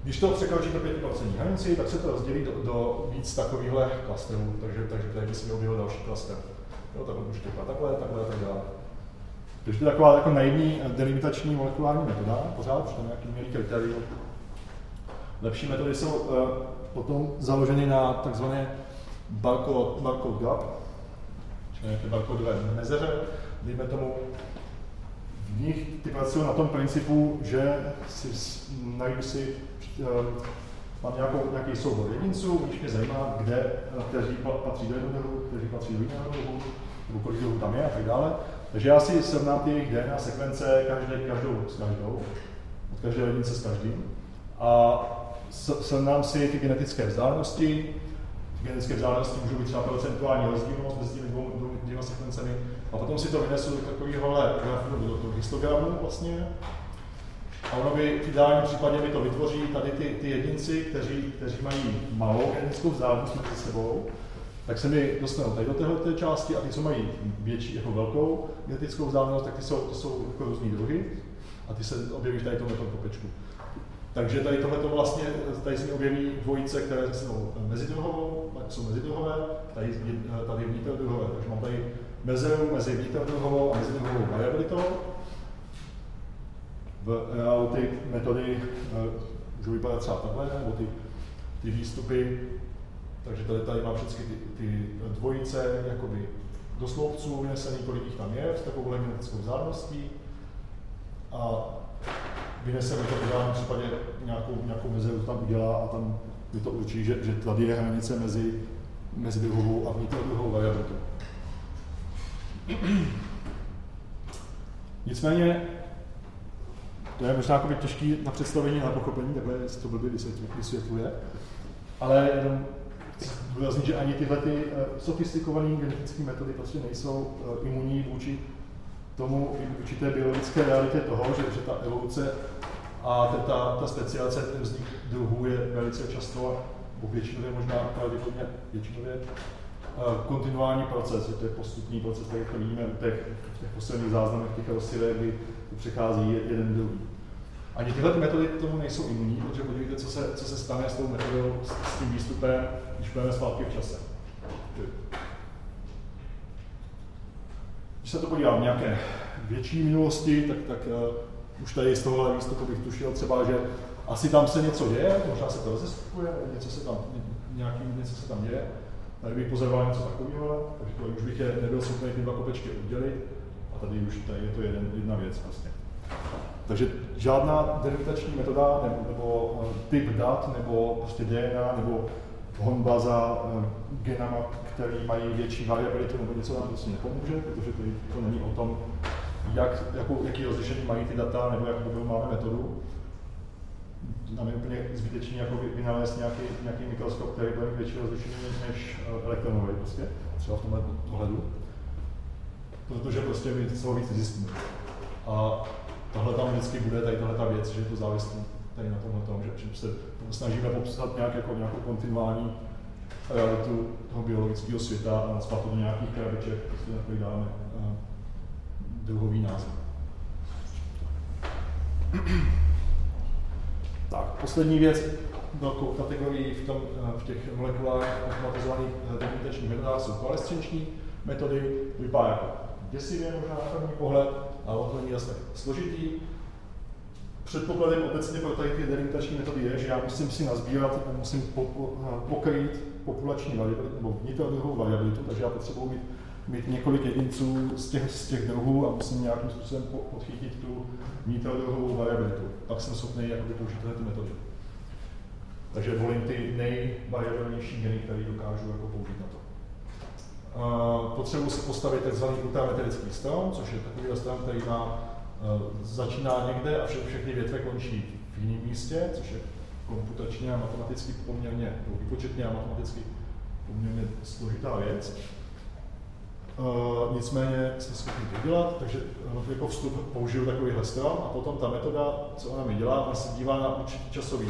Když to překročí to 5% hranici, tak se to rozdělí do, do víc takovýchhle klasterů, takže, takže tady by se objevil další klaster. Jo, tak můžu to takhle, takhle a tak dále. Takže to je taková jako naivní delimitační molekulární metoda, pořád, už tam nějaký mělý kritérium. Lepší metody jsou uh, potom založeny na takzvané barcode, barcode gap, nějaké barcodové mezeře, dejme tomu, v nich ty pracují na tom principu, že si najdu si, uh, mám nějakou, nějaký soubor jedinců, když mě zajímá, kde, kteří patří do jednoho druhu, kteří patří do jiného druhu, nebo kolik druhů tam je a tak dále. Takže já si srovnám ty jejich DNA sekvence každé, každou s každou, od každé jedince s každým. A srovnám si ty genetické vzdálenosti, ty genetické vzdálenosti můžou být třeba procentuální rozdílnost mezi těmi dvěma sekvencemi, a potom si to vynesu do takového grafu, do toho histogramu vlastně, a ono by v ideálním případě mi to vytvoří tady ty, ty jedinci, kteří, kteří mají malou genetickou vzdálenost mezi sebou, tak se mi dostanou tady do téhle části a ty, co mají větší, jako velkou genetickou vzdálenost, tak ty jsou, to jsou jako různý druhy a ty se objeví tady tomhle kopečku. Takže tady tohle vlastně, tady se mi objeví dvojice, které jsou mezidruhovou, jsou mezidruhové, tady, tady vnitrodruhové. Takže mám tady mezeru mezi vnitrodruhovou a mezidruhovou variabilitou. V reálu ty metody uh, můžou vypadat třeba takhle, nebo ty, ty výstupy. Takže tady, tady mám všechny ty, ty dvojice jakoby do sloupců vynesený, kolik jich tam je, s takovou genetickou vzdáleností. A vynese mi to v ideálním případě nějakou, nějakou mezeru tam udělá a tam mi to určí, že, že tady je hranice mezi, mezi druhovou a vnitrodruhovou variabilitou. Nicméně, to je možná těžký na představení, na pochopení, takhle se to blbě vysvětluje, ale jenom důrazný, že ani tyhle ty uh, sofistikované genetické metody prostě nejsou uh, imunní vůči tomu určité biologické realitě toho, že, že ta evoluce a ta, ta specializace, ten vznik druhů je velice často, nebo většinově možná pravděpodobně většinově, eh, kontinuální proces, že to je postupný proces, tak jak to vidíme v těch, v těch posledních záznamech těch rozsilek, kdy přechází jeden druhý. Ani tyhle metody k tomu nejsou imunní, protože podívejte, co se, co se stane s tou metodou, s, s tím výstupem, když půjdeme zpátky v čase. Když se to podívám v nějaké větší minulosti, tak, tak uh, už tady z tohohle výstupu bych tušil třeba, že asi tam se něco děje, možná se to rozestupuje, něco se tam, nějaký, něco se tam děje. Tady bych pozoroval něco takového, takže to už bych je nebyl schopný ty dva kopečky oddělit a tady už tady je to jeden, jedna věc vlastně. Takže žádná delimitační metoda nebo, nebo eh, typ dat, nebo prostě DNA, nebo honba za uh, genama, který mají větší variabilitu nebo něco nám prostě nepomůže, protože to, to není o tom, jak, jakou, jaký rozlišení mají ty data, nebo jak dobrou máme metodu. Nám je úplně zbytečný jako vynalézt nějaký, nějaký mikroskop, který bude mít větší rozlišení než eh, elektronový, prostě, třeba v tomhle ohledu. Protože prostě my toho víc zjistíme. A tohle tam vždycky bude, tady tahle ta věc, že je to závislé tady na tomhle tom, že, se snažíme popsat nějak jako nějakou kontinuální realitu toho biologického světa a naspat to do nějakých krabiček, prostě na dáme uh, druhový název. Tak, poslední věc, velkou kategorii v, tom, uh, v těch molekulárních automatizovaných uh, delimitačních metodách jsou koalescenční metody, to vypadá jako děsivě možná na první pohled, ale to není zase složitý. Předpokladem obecně pro tady ty delimitační metody je, že já musím si nazbírat, musím po, pokrýt populační variabilitu, nebo vnitrodruhovou variabilitu, takže já potřebuji mít, mít několik jedinců z těch, z těch druhů a musím nějakým způsobem podchytit tu vnitrodruhovou variabilitu. Pak jsem schopný jakoby, použít tyhle metody. Takže volím ty nejvariabilnější geny, které dokážu jako použít na to. Uh, potřebuji si postavit tzv. ultrametrický strom, což je takový strom, který má uh, začíná někde a vše, všechny větve končí v jiném místě, což je komputačně a matematicky poměrně, výpočetně a matematicky poměrně složitá věc. Uh, nicméně jsme schopni to dělat, takže uh, jako vstup použiju takovýhle strom a potom ta metoda, co ona mi dělá, ona se dívá na určitý časový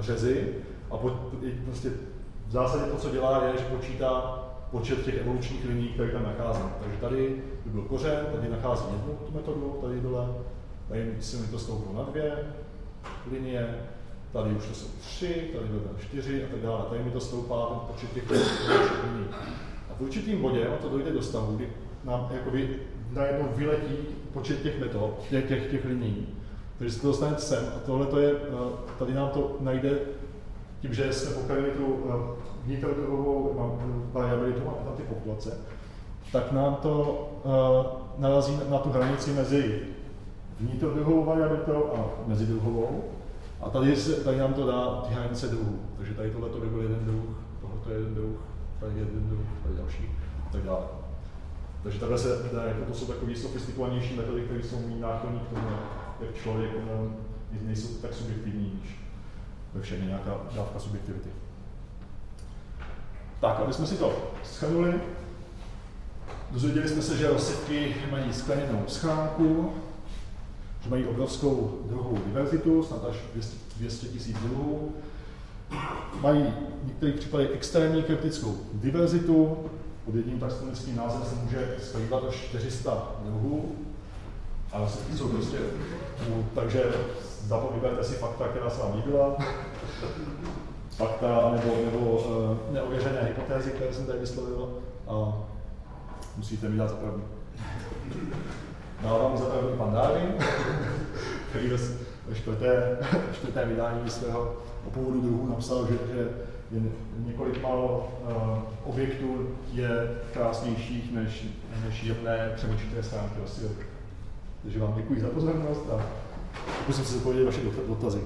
řezy a po, prostě v zásadě to, co dělá, je, že počítá počet těch evolučních liní, které tam nacházím. Takže tady by byl kořen, tady nacházím jednu tu metodu, tady dole, tady se mi to stouplo na dvě linie, tady už to jsou tři, tady vedle čtyři a tak dále. Tady mi to stoupá ten počet těch liní. A v určitým bodě to dojde do stavu, kdy nám jakoby najednou vyletí počet těch metod, těch, těch, těch linií. Takže se to dostane sem a tohle to je, tady nám to najde tím, že jsme pokrili tu vnitrodruhovou variabilitu, máme tam ty populace, tak nám to uh, narazí na tu hranici mezi vnitrodruhovou variabilitou a mezidruhovou. A tady, se, tady nám to dá ty hranice druhů. Takže tady tohle by byl jeden druh, tohle je jeden druh, tady druh, tady další, a tak dále. Takže takhle se, jako to jsou takové sofistikovanější metody, které jsou méně náchylné k tomu, jak člověk nejsou tak subjektivní, když ve všem je nějaká dávka subjektivity. Tak, aby jsme si to schrnuli, dozvěděli jsme se, že rozsědky mají skleněnou schránku, že mají obrovskou druhovou diverzitu, snad až 200 tisíc druhů. Mají v některých případech extrémní kryptickou diverzitu, pod jedním taxonomickým názvem se může skrývat až 400 druhů, ale jsou prostě, takže vyberte si fakta, která se vám líbila, fakta nebo, nebo uh, neověřené hypotézy, které jsem tady vyslovil. A musíte mi dát za pravdu. Dávám za pravdu pan Darwin, který ve čtvrté, čtvrté vydání svého o původu druhů napsal, že, že jen několik málo uh, objektů je krásnějších než, než jedné přemočité stránky o Takže vám děkuji za pozornost a pokusím se zodpovědět vaše dotazy.